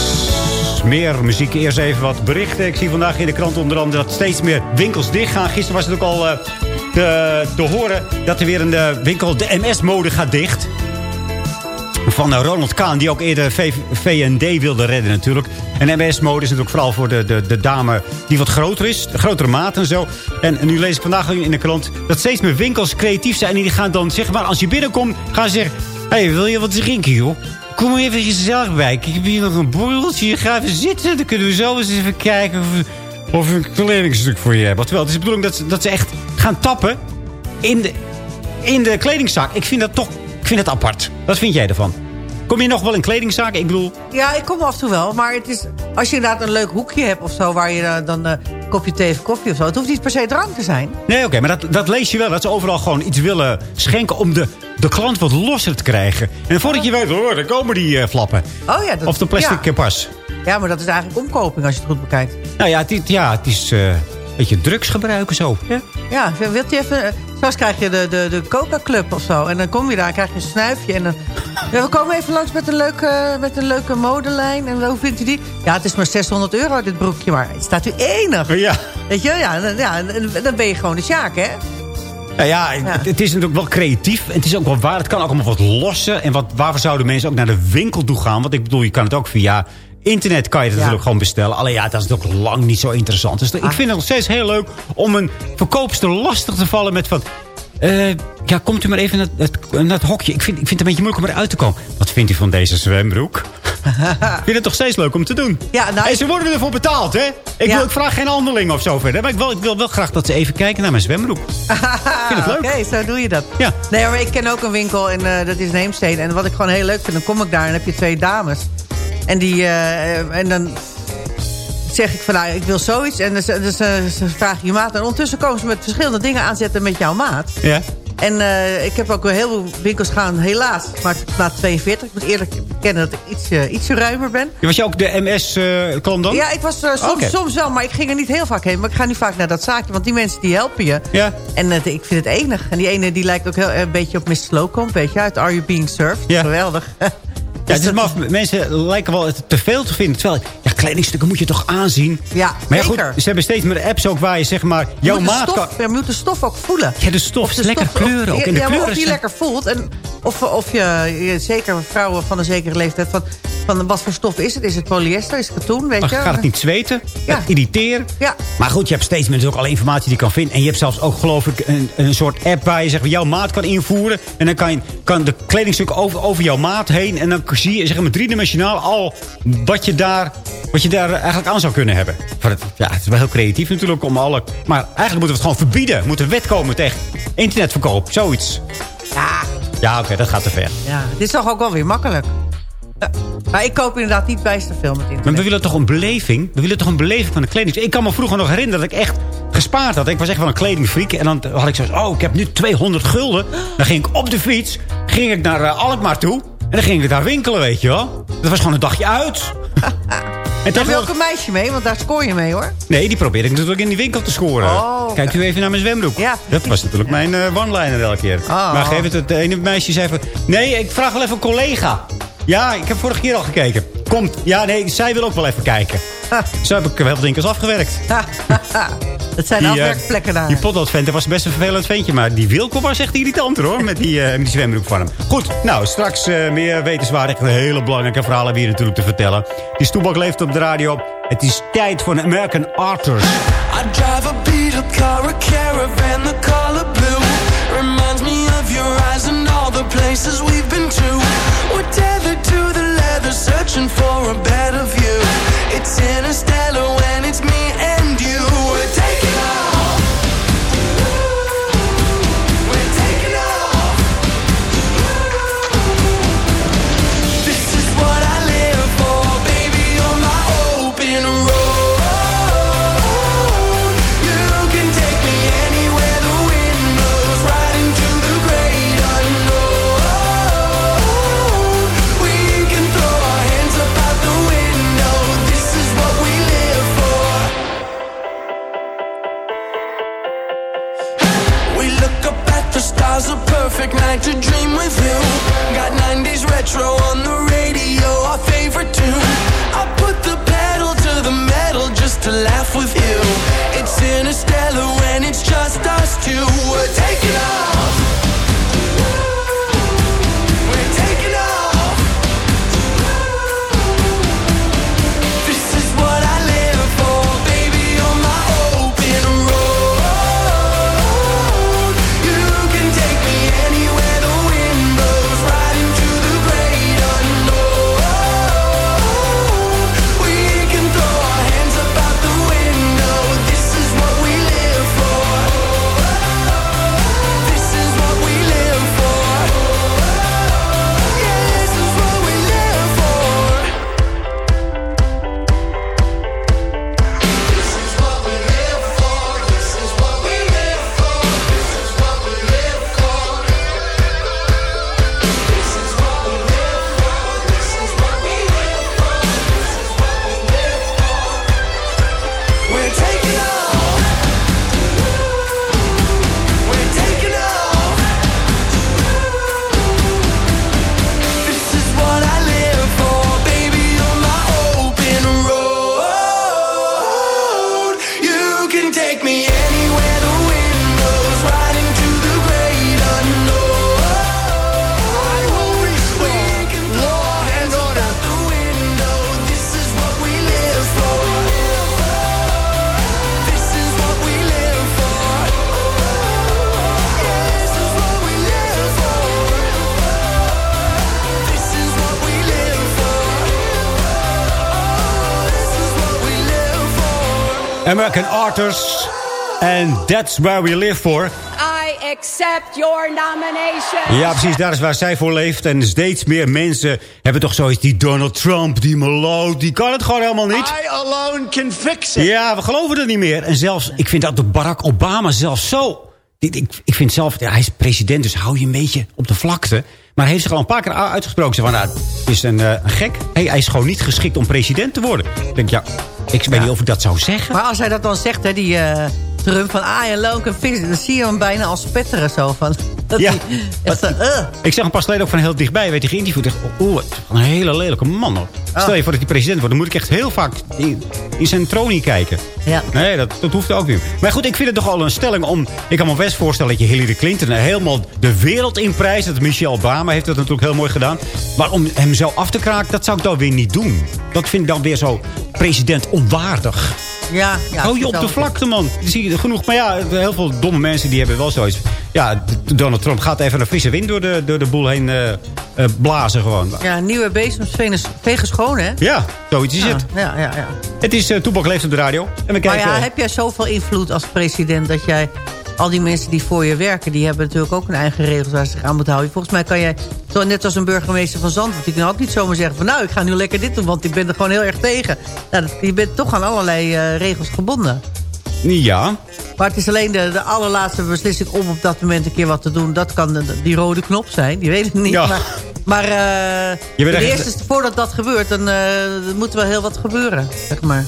meer muziek. Eerst even wat berichten. Ik zie vandaag in de krant onder andere dat steeds meer winkels dichtgaan. Gisteren was het ook al eh, te, te horen dat er weer een eh, winkel, de MS-mode, gaat dicht. Van eh, Ronald Kaan, die ook eerder VND wilde redden natuurlijk. En MS-mode is natuurlijk vooral voor de, de, de dame die wat groter is. Grotere maat en zo. En nu lees ik vandaag in de krant dat steeds meer winkels creatief zijn. En die gaan dan zeg maar, als je binnenkomt, gaan ze zeggen... Hé, hey, wil je wat drinken, joh? Kom maar even gezellig bij. Ik heb hier nog een borreltje. Ga even zitten. Dan kunnen we zo eens even kijken of, of een kledingstuk voor je hebben. Terwijl het is de bedoeling dat ze, dat ze echt gaan tappen in de, in de kledingzaak. Ik vind dat toch ik vind dat apart. Wat vind jij ervan? Kom je nog wel in kledingzaak? Ik bedoel... Ja, ik kom af en toe wel. Maar het is, als je inderdaad een leuk hoekje hebt of zo... waar je eh, dan eh, een kopje thee of koffie of zo... het hoeft niet per se drank te zijn. Nee, oké, maar dat, dat lees je wel. Dat ze overal gewoon iets willen schenken om de, de klant wat losser te krijgen. En voordat je weet, hoor, dan komen die eh, flappen. Oh ja, dat, Of de plastic ja. pas. Ja, maar dat is eigenlijk omkoping als je het goed bekijkt. Nou ja, het, is- ja, het is beetje drugs gebruiken zo. Ja. Ja, wilt je even... eh, Straks krijg je de, de, de Coca Club of zo. En dan kom je daar en krijg je een snuifje. En dan, ja, we komen even langs met een leuke, met een leuke modelijn. En hoe vindt u die? Ja, het is maar 600 euro dit broekje. Maar het staat u enig. Ja. Weet je, ja, dan, ja, dan- ben je gewoon de Sjaak, hè? Nou ja, Het, het is natuurlijk wel creatief. Het is ook wel waar. Het kan ook allemaal wat lossen. En wat, waarvoor zouden mensen ook naar de winkel toe gaan? Want ik bedoel, je kan het ook via internet kan je het natuurlijk gewoon bestellen. Alleen ja, dat is ook lang niet zo interessant. Dus ik vind het nog steeds heel leuk om een verkoopster lastig te vallen met van... eh, ja, komt u maar even naar het, naar het hokje. Ik vind, ik vind het een beetje moeilijk om eruit te komen. Wat vindt u van deze zwembroek? ik vind het toch steeds leuk om te doen. Ja, nou, en ze worden ervoor betaald, hè? Ik, Ja. wil, ik vraag geen handeling of zo verder. Maar ik wil, ik wil wel graag dat ze even kijken naar mijn zwembroek. vind het leuk. Oké, zo doe je dat. Ja. Nee, maar ik ken ook een winkel en eh, dat is in Heemstede. En wat ik gewoon heel leuk vind, dan kom ik daar en heb je twee dames. En, die, eh, en dan zeg ik van, nou, ik wil zoiets. En dan ze, dus, eh, vragen je maat. En ondertussen komen ze met verschillende dingen aanzetten met jouw maat. Ja. En eh, ik heb ook wel heel veel winkels gaan, helaas. Maar na 42, ik moet eerlijk bekennen dat ik iets, eh, iets ruimer ben. Was je ook de MS-klant dan? Ja, ik was eh, soms, Oké. soms wel, maar ik ging er niet heel vaak heen. Maar ik ga nu vaak naar dat zaakje, want die mensen die helpen je. Ja. En eh, ik vind het enig. En die ene die lijkt ook heel, een beetje op Mr. Slowcomb, weet je, uit Are You Being Served? Ja. Geweldig. Ja, het is maf. Mensen lijken wel het te veel te vinden. Terwijl, ja, kledingstukken moet je toch aanzien? Ja, Maar ja, goed, ze hebben steeds meer apps ook waar je zeg maar Je jouw maat kan... stof, je moet de stof ook voelen. Ja, de stof. Of de lekker stof- kleuren ook. Ja, En de ja, maar kleuren of die zijn- lekker voelt. En of, of je, zeker vrouwen van een zekere leeftijd... Van, van wat voor stof is het? Is het polyester? Is het katoen? Weet je? gaat het niet zweten? Ja. Het irriteren? Ja. Maar goed, je hebt steeds mensen ook alle informatie die je kan vinden. En je hebt zelfs ook, geloof ik, een, een soort app waar je zeg, jouw maat kan invoeren. En dan kan, je, kan de kledingstuk over, over jouw maat heen. En dan zie je zeg maar, driedimensionaal al wat je, daar, wat je daar eigenlijk aan zou kunnen hebben. Het, ja, het is wel heel creatief natuurlijk om alle... Maar eigenlijk moeten we het gewoon verbieden. Moet er wet komen tegen internetverkoop. Zoiets. Ja, Ja, oké, dat gaat te ver. ja, dit is toch ook wel weer makkelijk. Ja. Maar ik koop inderdaad niet bijster veel met internet. Maar we willen toch een beleving? We willen toch een beleving van de kleding? Ik kan me vroeger nog herinneren dat ik echt gespaard had. Ik was echt wel een kledingfreak. En dan had ik zo, oh, ik heb nu 200 gulden. Dan ging ik op de fiets, ging ik naar eh, Alkmaar toe. En dan ging ik daar winkelen, weet je wel. Dat was gewoon een dagje uit. en Heb je ook een meisje mee? Want daar scoor je mee, hoor. Nee, die probeerde ik natuurlijk in die winkel te scoren. Oh, Kijk u even naar mijn zwembroek. Ja. Dat was natuurlijk mijn eh one-liner elke keer. Oh. Maar geef het, het ene meisje zei van... Nee, ik vraag wel even een collega. Ja, ik heb vorige keer al gekeken. Komt. Ja, nee, zij wil ook wel even kijken. Zo heb ik wel wat winkels afgewerkt. Dat zijn Die, eh, afwerkplekken daar. Die potloodvent was best een vervelend ventje. Maar die Wilco was echt irritanter hoor. Met die, eh, met die zwembroek van hem. Goed, nou straks eh, meer wetenswaardig. Hele belangrijke verhalen hebben we hier natuurlijk te vertellen. Die stoelbak leeft op de radio. Het is tijd voor een American Arthurs. I drive a beat up car, a caravan, the color blue. Reminds me of your eyes and all the places we've been to. We're tethered to searching for a better view. It's interstellar when it's me and night to dream with you. Got 90s retro on the radio, our favorite tune. I put the pedal to the metal just to laugh with you. It's interstellar when it's just us two. We're taking off. American Artists. And that's where we live for. I accept your nomination. Ja, precies. Daar is waar zij voor leeft. En steeds meer mensen hebben toch zoiets... die Donald Trump, die meloot, die kan het gewoon helemaal niet. I alone can fix it. Ja, we geloven het niet meer. En zelfs, ik vind dat de Barack Obama zelfs zo... Ik, ik, vind zelf, ja, hij is president, dus hou je een beetje op de vlakte. Maar hij heeft zich al een paar keer uitgesproken. Zo van, nou, het is een, eh, gek. Hey, hij is gewoon niet geschikt om president te worden. Ik denk, ja, ik weet niet of ik dat zou zeggen. Maar als hij dat dan zegt, hè, die eh, Trump van... Ah, en Logan Fix, dan zie je hem bijna als spetteren zo van... Dat Ja. echt eh. Ik zag een pas geleden ook van heel dichtbij. Werd hij geïnterviewd. Dacht, oeh, een hele lelijke man. Hoor. Oh. Stel je voor dat hij president wordt. Dan moet ik echt heel vaak in, in zijn tronie kijken. Ja. Nee, dat, dat hoeft ook niet. Maar goed, ik vind het toch al een stelling om... Ik kan me best voorstellen dat je Hillary Clinton helemaal de wereld in prijs. Dat Michelle Obama heeft dat natuurlijk heel mooi gedaan. Maar om hem zo af te kraken, dat zou ik dan weer niet doen. Dat vind ik dan weer zo president onwaardig. Ja, ja, Hou je op de vlakte, man. Zie je genoeg. Maar ja, heel veel domme mensen die hebben wel zoiets. Ja, Donald Trump gaat even een frisse wind door de, door de boel heen eh, eh, blazen gewoon. Ja, nieuwe bezems vegen- schoon, hè? Ja, zoiets is ja, het. Ja, ja, ja. Het is uh, Toepak leeft op de radio. En we Maar ja, heb jij zoveel invloed als president dat jij... Al die mensen die voor je werken, die hebben natuurlijk ook hun eigen regels waar ze zich aan moeten houden. Volgens mij kan jij, zo net als een burgemeester van Zandvoort... die kan ook niet zomaar zeggen van nou, ik ga nu lekker dit doen... want ik ben er gewoon heel erg tegen. Nou, dat, je bent toch aan allerlei regels gebonden. Ja. Maar het is alleen de, de allerlaatste beslissing om op dat moment een keer wat te doen. Dat kan de- die rode knop zijn, die weet ik niet. Ja. Maar, maar eh, echt- eerste, voordat dat gebeurt, dan eh, er moet wel heel wat gebeuren. Zeg maar.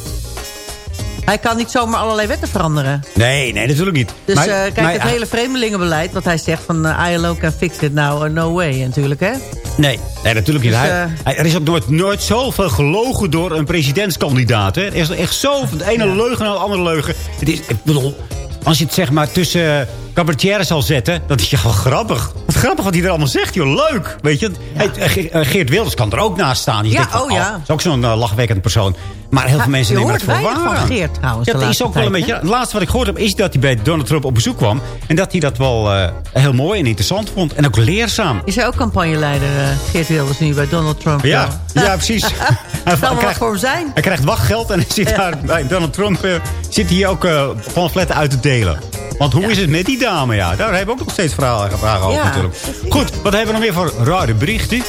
Hij kan niet zomaar allerlei wetten veranderen. Nee, nee, natuurlijk niet. Dus Maar- eh, kijk, maar- het hele vreemdelingenbeleid, wat hij zegt van uh, ILO can fix it now, uh, no way natuurlijk, hè? Nee, nee natuurlijk niet. Dus, Hij- eh, hij- er is ook nooit, nooit zoveel gelogen door een presidentskandidaat. Hè. Er is echt zo van de ene leugen naar de andere leugen. Het is, ik bedoel, als je het zeg maar tussen cabaretières zal zetten... dat is ja wel grappig. Wat grappig wat hij er allemaal zegt, joh. Leuk. Weet je, Hey, eh, Ge- Geert Wilders kan er ook naast staan. Je Ja, denkt van, oh ja. dat is ook zo'n eh, lachwekkend persoon. Maar heel veel Ja, mensen nemen het voor waar. van. Geert trouwens Ja, dat is ook wel een beetje... Het laatste wat ik gehoord heb is dat hij bij Donald Trump op bezoek kwam. En dat hij dat wel eh, heel mooi en interessant vond. En ook leerzaam. Is hij ook campagneleider, Geert Wilders, nu bij Donald Trump? Ja, ja precies. Hij wat voor zijn. Hij krijgt wachtgeld en hij zit daar bij Donald Trump eh, zit hier ook eh pamfletten uit te delen. Want hoe is het met die dame? Ja, daar hebben we ook nog steeds vragen, vragen over Ja, natuurlijk. Goed, wat hebben we nog meer voor rare berichten?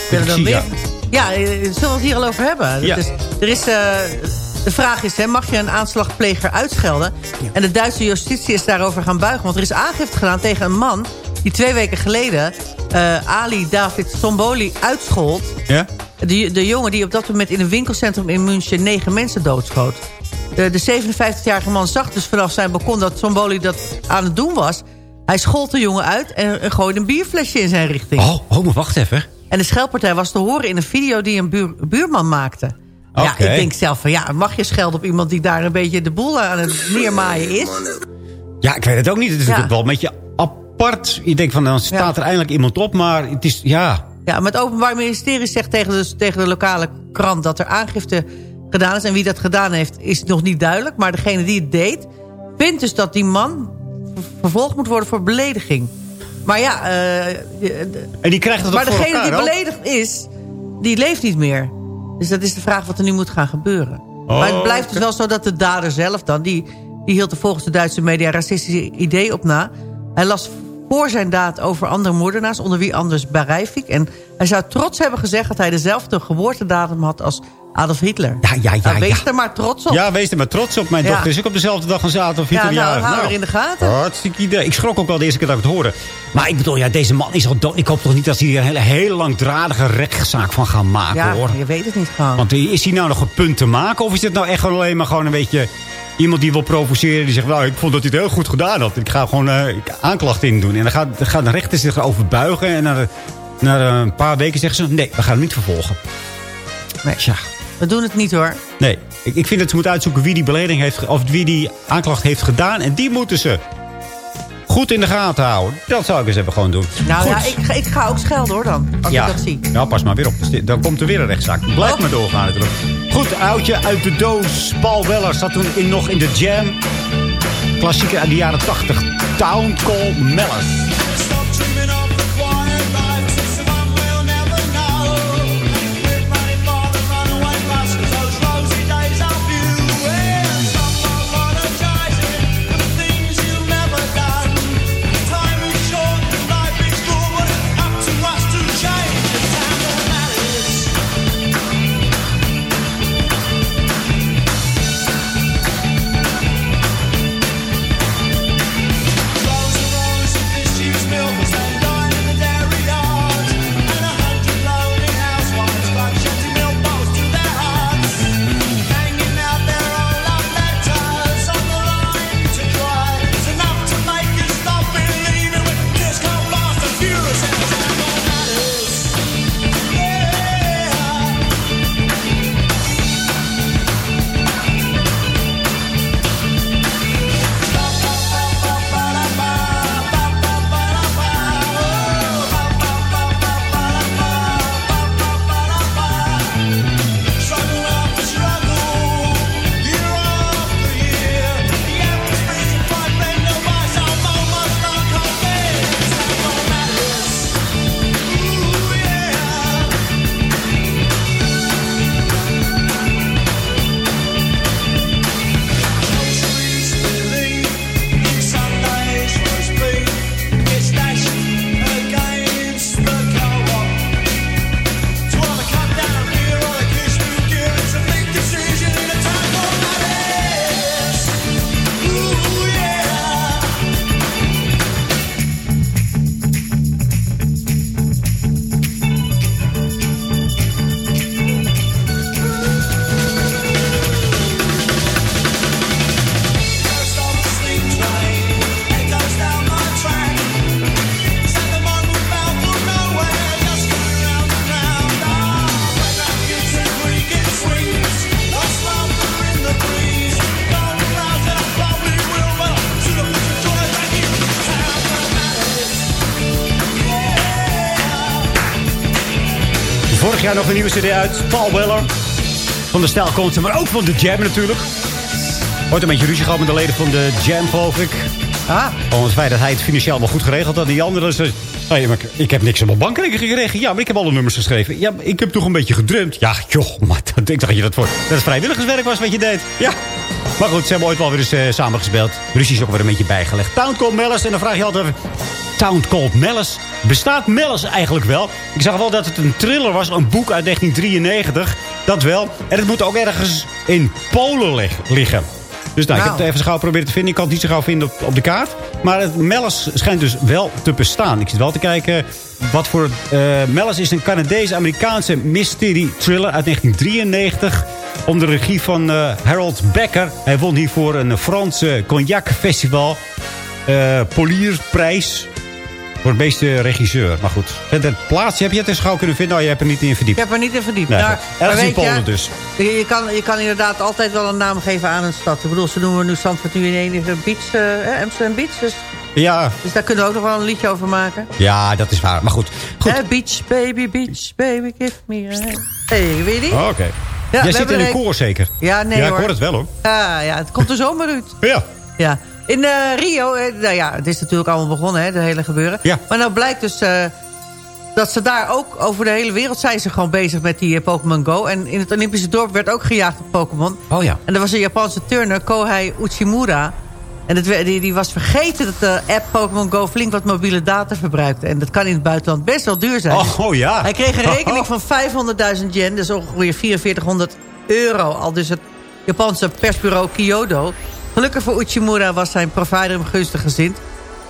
Weer- Ja, eh, zullen we het hier al over hebben? Ja. Dus, er is, de vraag is, hè, mag je een aanslagpleger uitschelden? En de Duitse justitie is daarover gaan buigen. Want er is aangifte gedaan tegen een man... die twee weken geleden Ali David Somboli uitschold. Ja? De, de jongen die op dat moment in een winkelcentrum in München... negen mensen doodschoot. De, de 57-jarige man zag dus vanaf zijn balkon dat Somboli dat aan het doen was... Hij schold de jongen uit en, gooide een bierflesje in zijn richting. Oh, oh, maar wacht even. En de scheldpartij was te horen in een video die een buur- buurman maakte. Ja, ik denk zelf van ja, mag je schelden op iemand die daar een beetje de boel aan het neermaaien is? Ja, ik weet het ook niet. Het is Ja. natuurlijk wel een beetje apart. Je denkt van, dan staat er eindelijk iemand op. Maar het is, ja... Ja, maar het Openbaar Ministerie zegt tegen de, tegen de lokale krant... dat er aangifte gedaan is. En wie dat gedaan heeft, is nog niet duidelijk. Maar degene die het deed, vindt dus dat die man... ver- vervolgd moet worden voor belediging. Maar ja... eh, de- En die krijgt het maar degene die ook? beledigd is, die leeft niet meer. Dus dat is de vraag wat er nu moet gaan gebeuren. maar het blijft dus wel zo dat de dader zelf dan... die, die hield er volgens de Duitse media racistische idee op na. Hij las voor zijn daad over andere moordenaars... onder wie Anders Breivik. En hij zou trots hebben gezegd dat hij dezelfde geboortedatum had als Adolf Hitler. Ja, ja, ja. Nou, wees ja. er maar trots op. Ja, wees er maar trots op. Mijn Ja. dochter is ook op dezelfde dag als Adolf Ja, Hitler. nou, hou er in de gaten. Hartstikke idee. Ik schrok ook wel de eerste keer dat ik het hoorde. Maar ik bedoel, ja, deze man is al dood. Ik hoop toch niet dat ze hier een hele, hele langdradige rechtszaak van gaan maken, ja, hoor. je weet het niet gewoon. Want is hij nou nog een punt te maken? Of is dit nou echt alleen maar gewoon een beetje... Iemand die wil provoceren, die zegt... nou, ik vond dat hij het heel goed gedaan had. Ik ga gewoon eh, aanklacht in doen. En dan gaat, dan gaat de rechter zich erover buigen. En na, na een paar weken zeggen ze... nee, we gaan hem niet vervolgen. Nee. Tja. We doen het niet hoor. Nee, ik, ik vind dat ze moeten uitzoeken wie die belediging heeft... of wie die aanklacht heeft gedaan. En die moeten ze goed in de gaten houden. Dat zou ik eens even gewoon doen. Nou Goed. ja, ik, ga- ik ga ook schelden hoor dan. Als ja. ik dat zie. Nou, pas maar weer op. Dan komt er weer een rechtszaak. Blijf maar doorgaan natuurlijk. Goed, oudje uit de doos. Paul Weller zat toen in, nog in de jam. Klassieker uit de jaren 80. Town Call Mellis. Jaar nog een nieuwe cd uit. Paul Weller. Van de Style Concert, maar ook van de Jam natuurlijk. Ooit een beetje ruzie gehad met de leden van de Jam, geloof ik. Ah. Om het feit dat hij het financieel wel goed geregeld had. En die anderen zei... "Hey, maar ik- heb niks op mijn bankrekening gekregen. Ja, maar ik heb alle nummers geschreven. Ja, maar ik heb toch een beetje gedrumd. Ja, joh, maar dat, ik dacht dat je dat voor... Dat het vrijwilligerswerk was wat je deed. Ja. Maar goed, ze hebben ooit wel weer eens eh, samengespeeld. Ruzie is ook weer een beetje bijgelegd. Town Called Mellis. En dan vraag je altijd... Town Called Mellis. Bestaat Mellis eigenlijk wel? Ik zag wel dat het een thriller was. Een boek uit 1993. Dat wel. En het moet ook ergens in Polen lig- liggen. Dus nou, ik heb Nou. het even zo gauw proberen te vinden. Ik kan het niet zo gauw vinden op, op de kaart. Maar het Mellis schijnt dus wel te bestaan. Ik zit wel te kijken wat voor... eh Mellis is een Canadees-Amerikaanse mystery thriller uit 1993. Onder de regie van eh, Harold Becker. Hij won hiervoor een Franse cognac festival. Eh, eh, Polierprijs. Voor het beste regisseur. Maar goed. Het, plaatsje heb je het eens gauw kunnen vinden. Nou, je hebt er niet in verdiept. Ik heb er niet in verdiept. Nee, Nou, Ergens in je, Polen dus. Je, je kan, je kan inderdaad altijd wel een naam geven aan een stad. Ik bedoel, ze noemen nu Zandvoort nu in enige beach, eh, Amsterdam Beach. Dus, Ja, dus daar kunnen we ook nog wel een liedje over maken. ja, dat is waar. Maar goed. goed. Eh, beach, baby, beach, baby, give me a hand. hey, weet je? Oh, Oké. we Jij zit in een koor zeker? Ja, nee Ja, ik hoor. hoor het wel hoor. Ja, ja, het komt er zomaar uit. Ja. Ja. In eh, Rio, eh, nou ja, het is natuurlijk allemaal begonnen, hè, de hele gebeuren. Ja. Maar nou blijkt dus eh, dat ze daar ook over de hele wereld zijn ze gewoon bezig met die Pokémon Go. En in het Olympische dorp werd ook gejaagd op Pokémon. Oh ja. En er was een Japanse turner, Kohei Uchimura. En het, die, die was vergeten dat de app Pokémon Go flink wat mobiele data verbruikte. En dat kan in het buitenland best wel duur zijn. Oh, oh ja. Hij kreeg een rekening van 500.000 yen, dus ongeveer 4400 euro. Al dus het Japanse persbureau Kyodo. Gelukkig voor Uchimura was zijn provider hem gunstig gezind.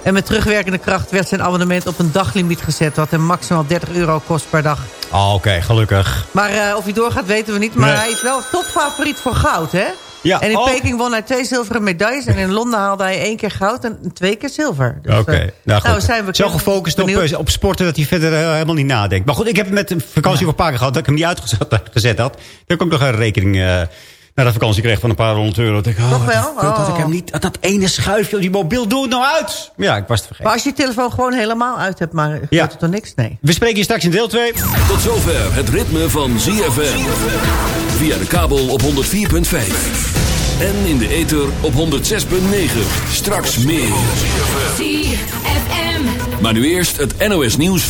En met terugwerkende kracht werd zijn abonnement op een daglimiet gezet... wat hem maximaal 30 euro kost per dag. Oh, Oké, gelukkig. Maar eh, of hij doorgaat weten we niet. Maar Nee. hij is wel topfavoriet voor goud, hè? Ja, En in oh. Peking won hij twee zilveren medailles. En in Londen haalde hij één keer goud en twee keer zilver. Dus, Oké, eh, nou we zijn Zo gefocust op, eh, op sporten dat hij verder helemaal niet nadenkt. Maar goed, ik heb met een vakantie voor Paken gehad dat ik hem niet uitgezet gezet had. Dan heb ik ook nog een rekening naar de vakantie kreeg van een paar honderd euro. Dat ik, oh, Toch wel? ik wil dat ik Oh. hem niet, dat ene schuifje op die mobiel, doe het nou uit. Ja, ik was het vergeten. Maar als je telefoon gewoon helemaal uit hebt, maar gebeurt Ja. het dan niks? Nee. We spreken je straks in deel 2. Tot zover het ritme van ZFM. Via de kabel op 104.5. En in de ether op 106.9. Straks meer. ZFM. Maar nu eerst het NOS nieuws.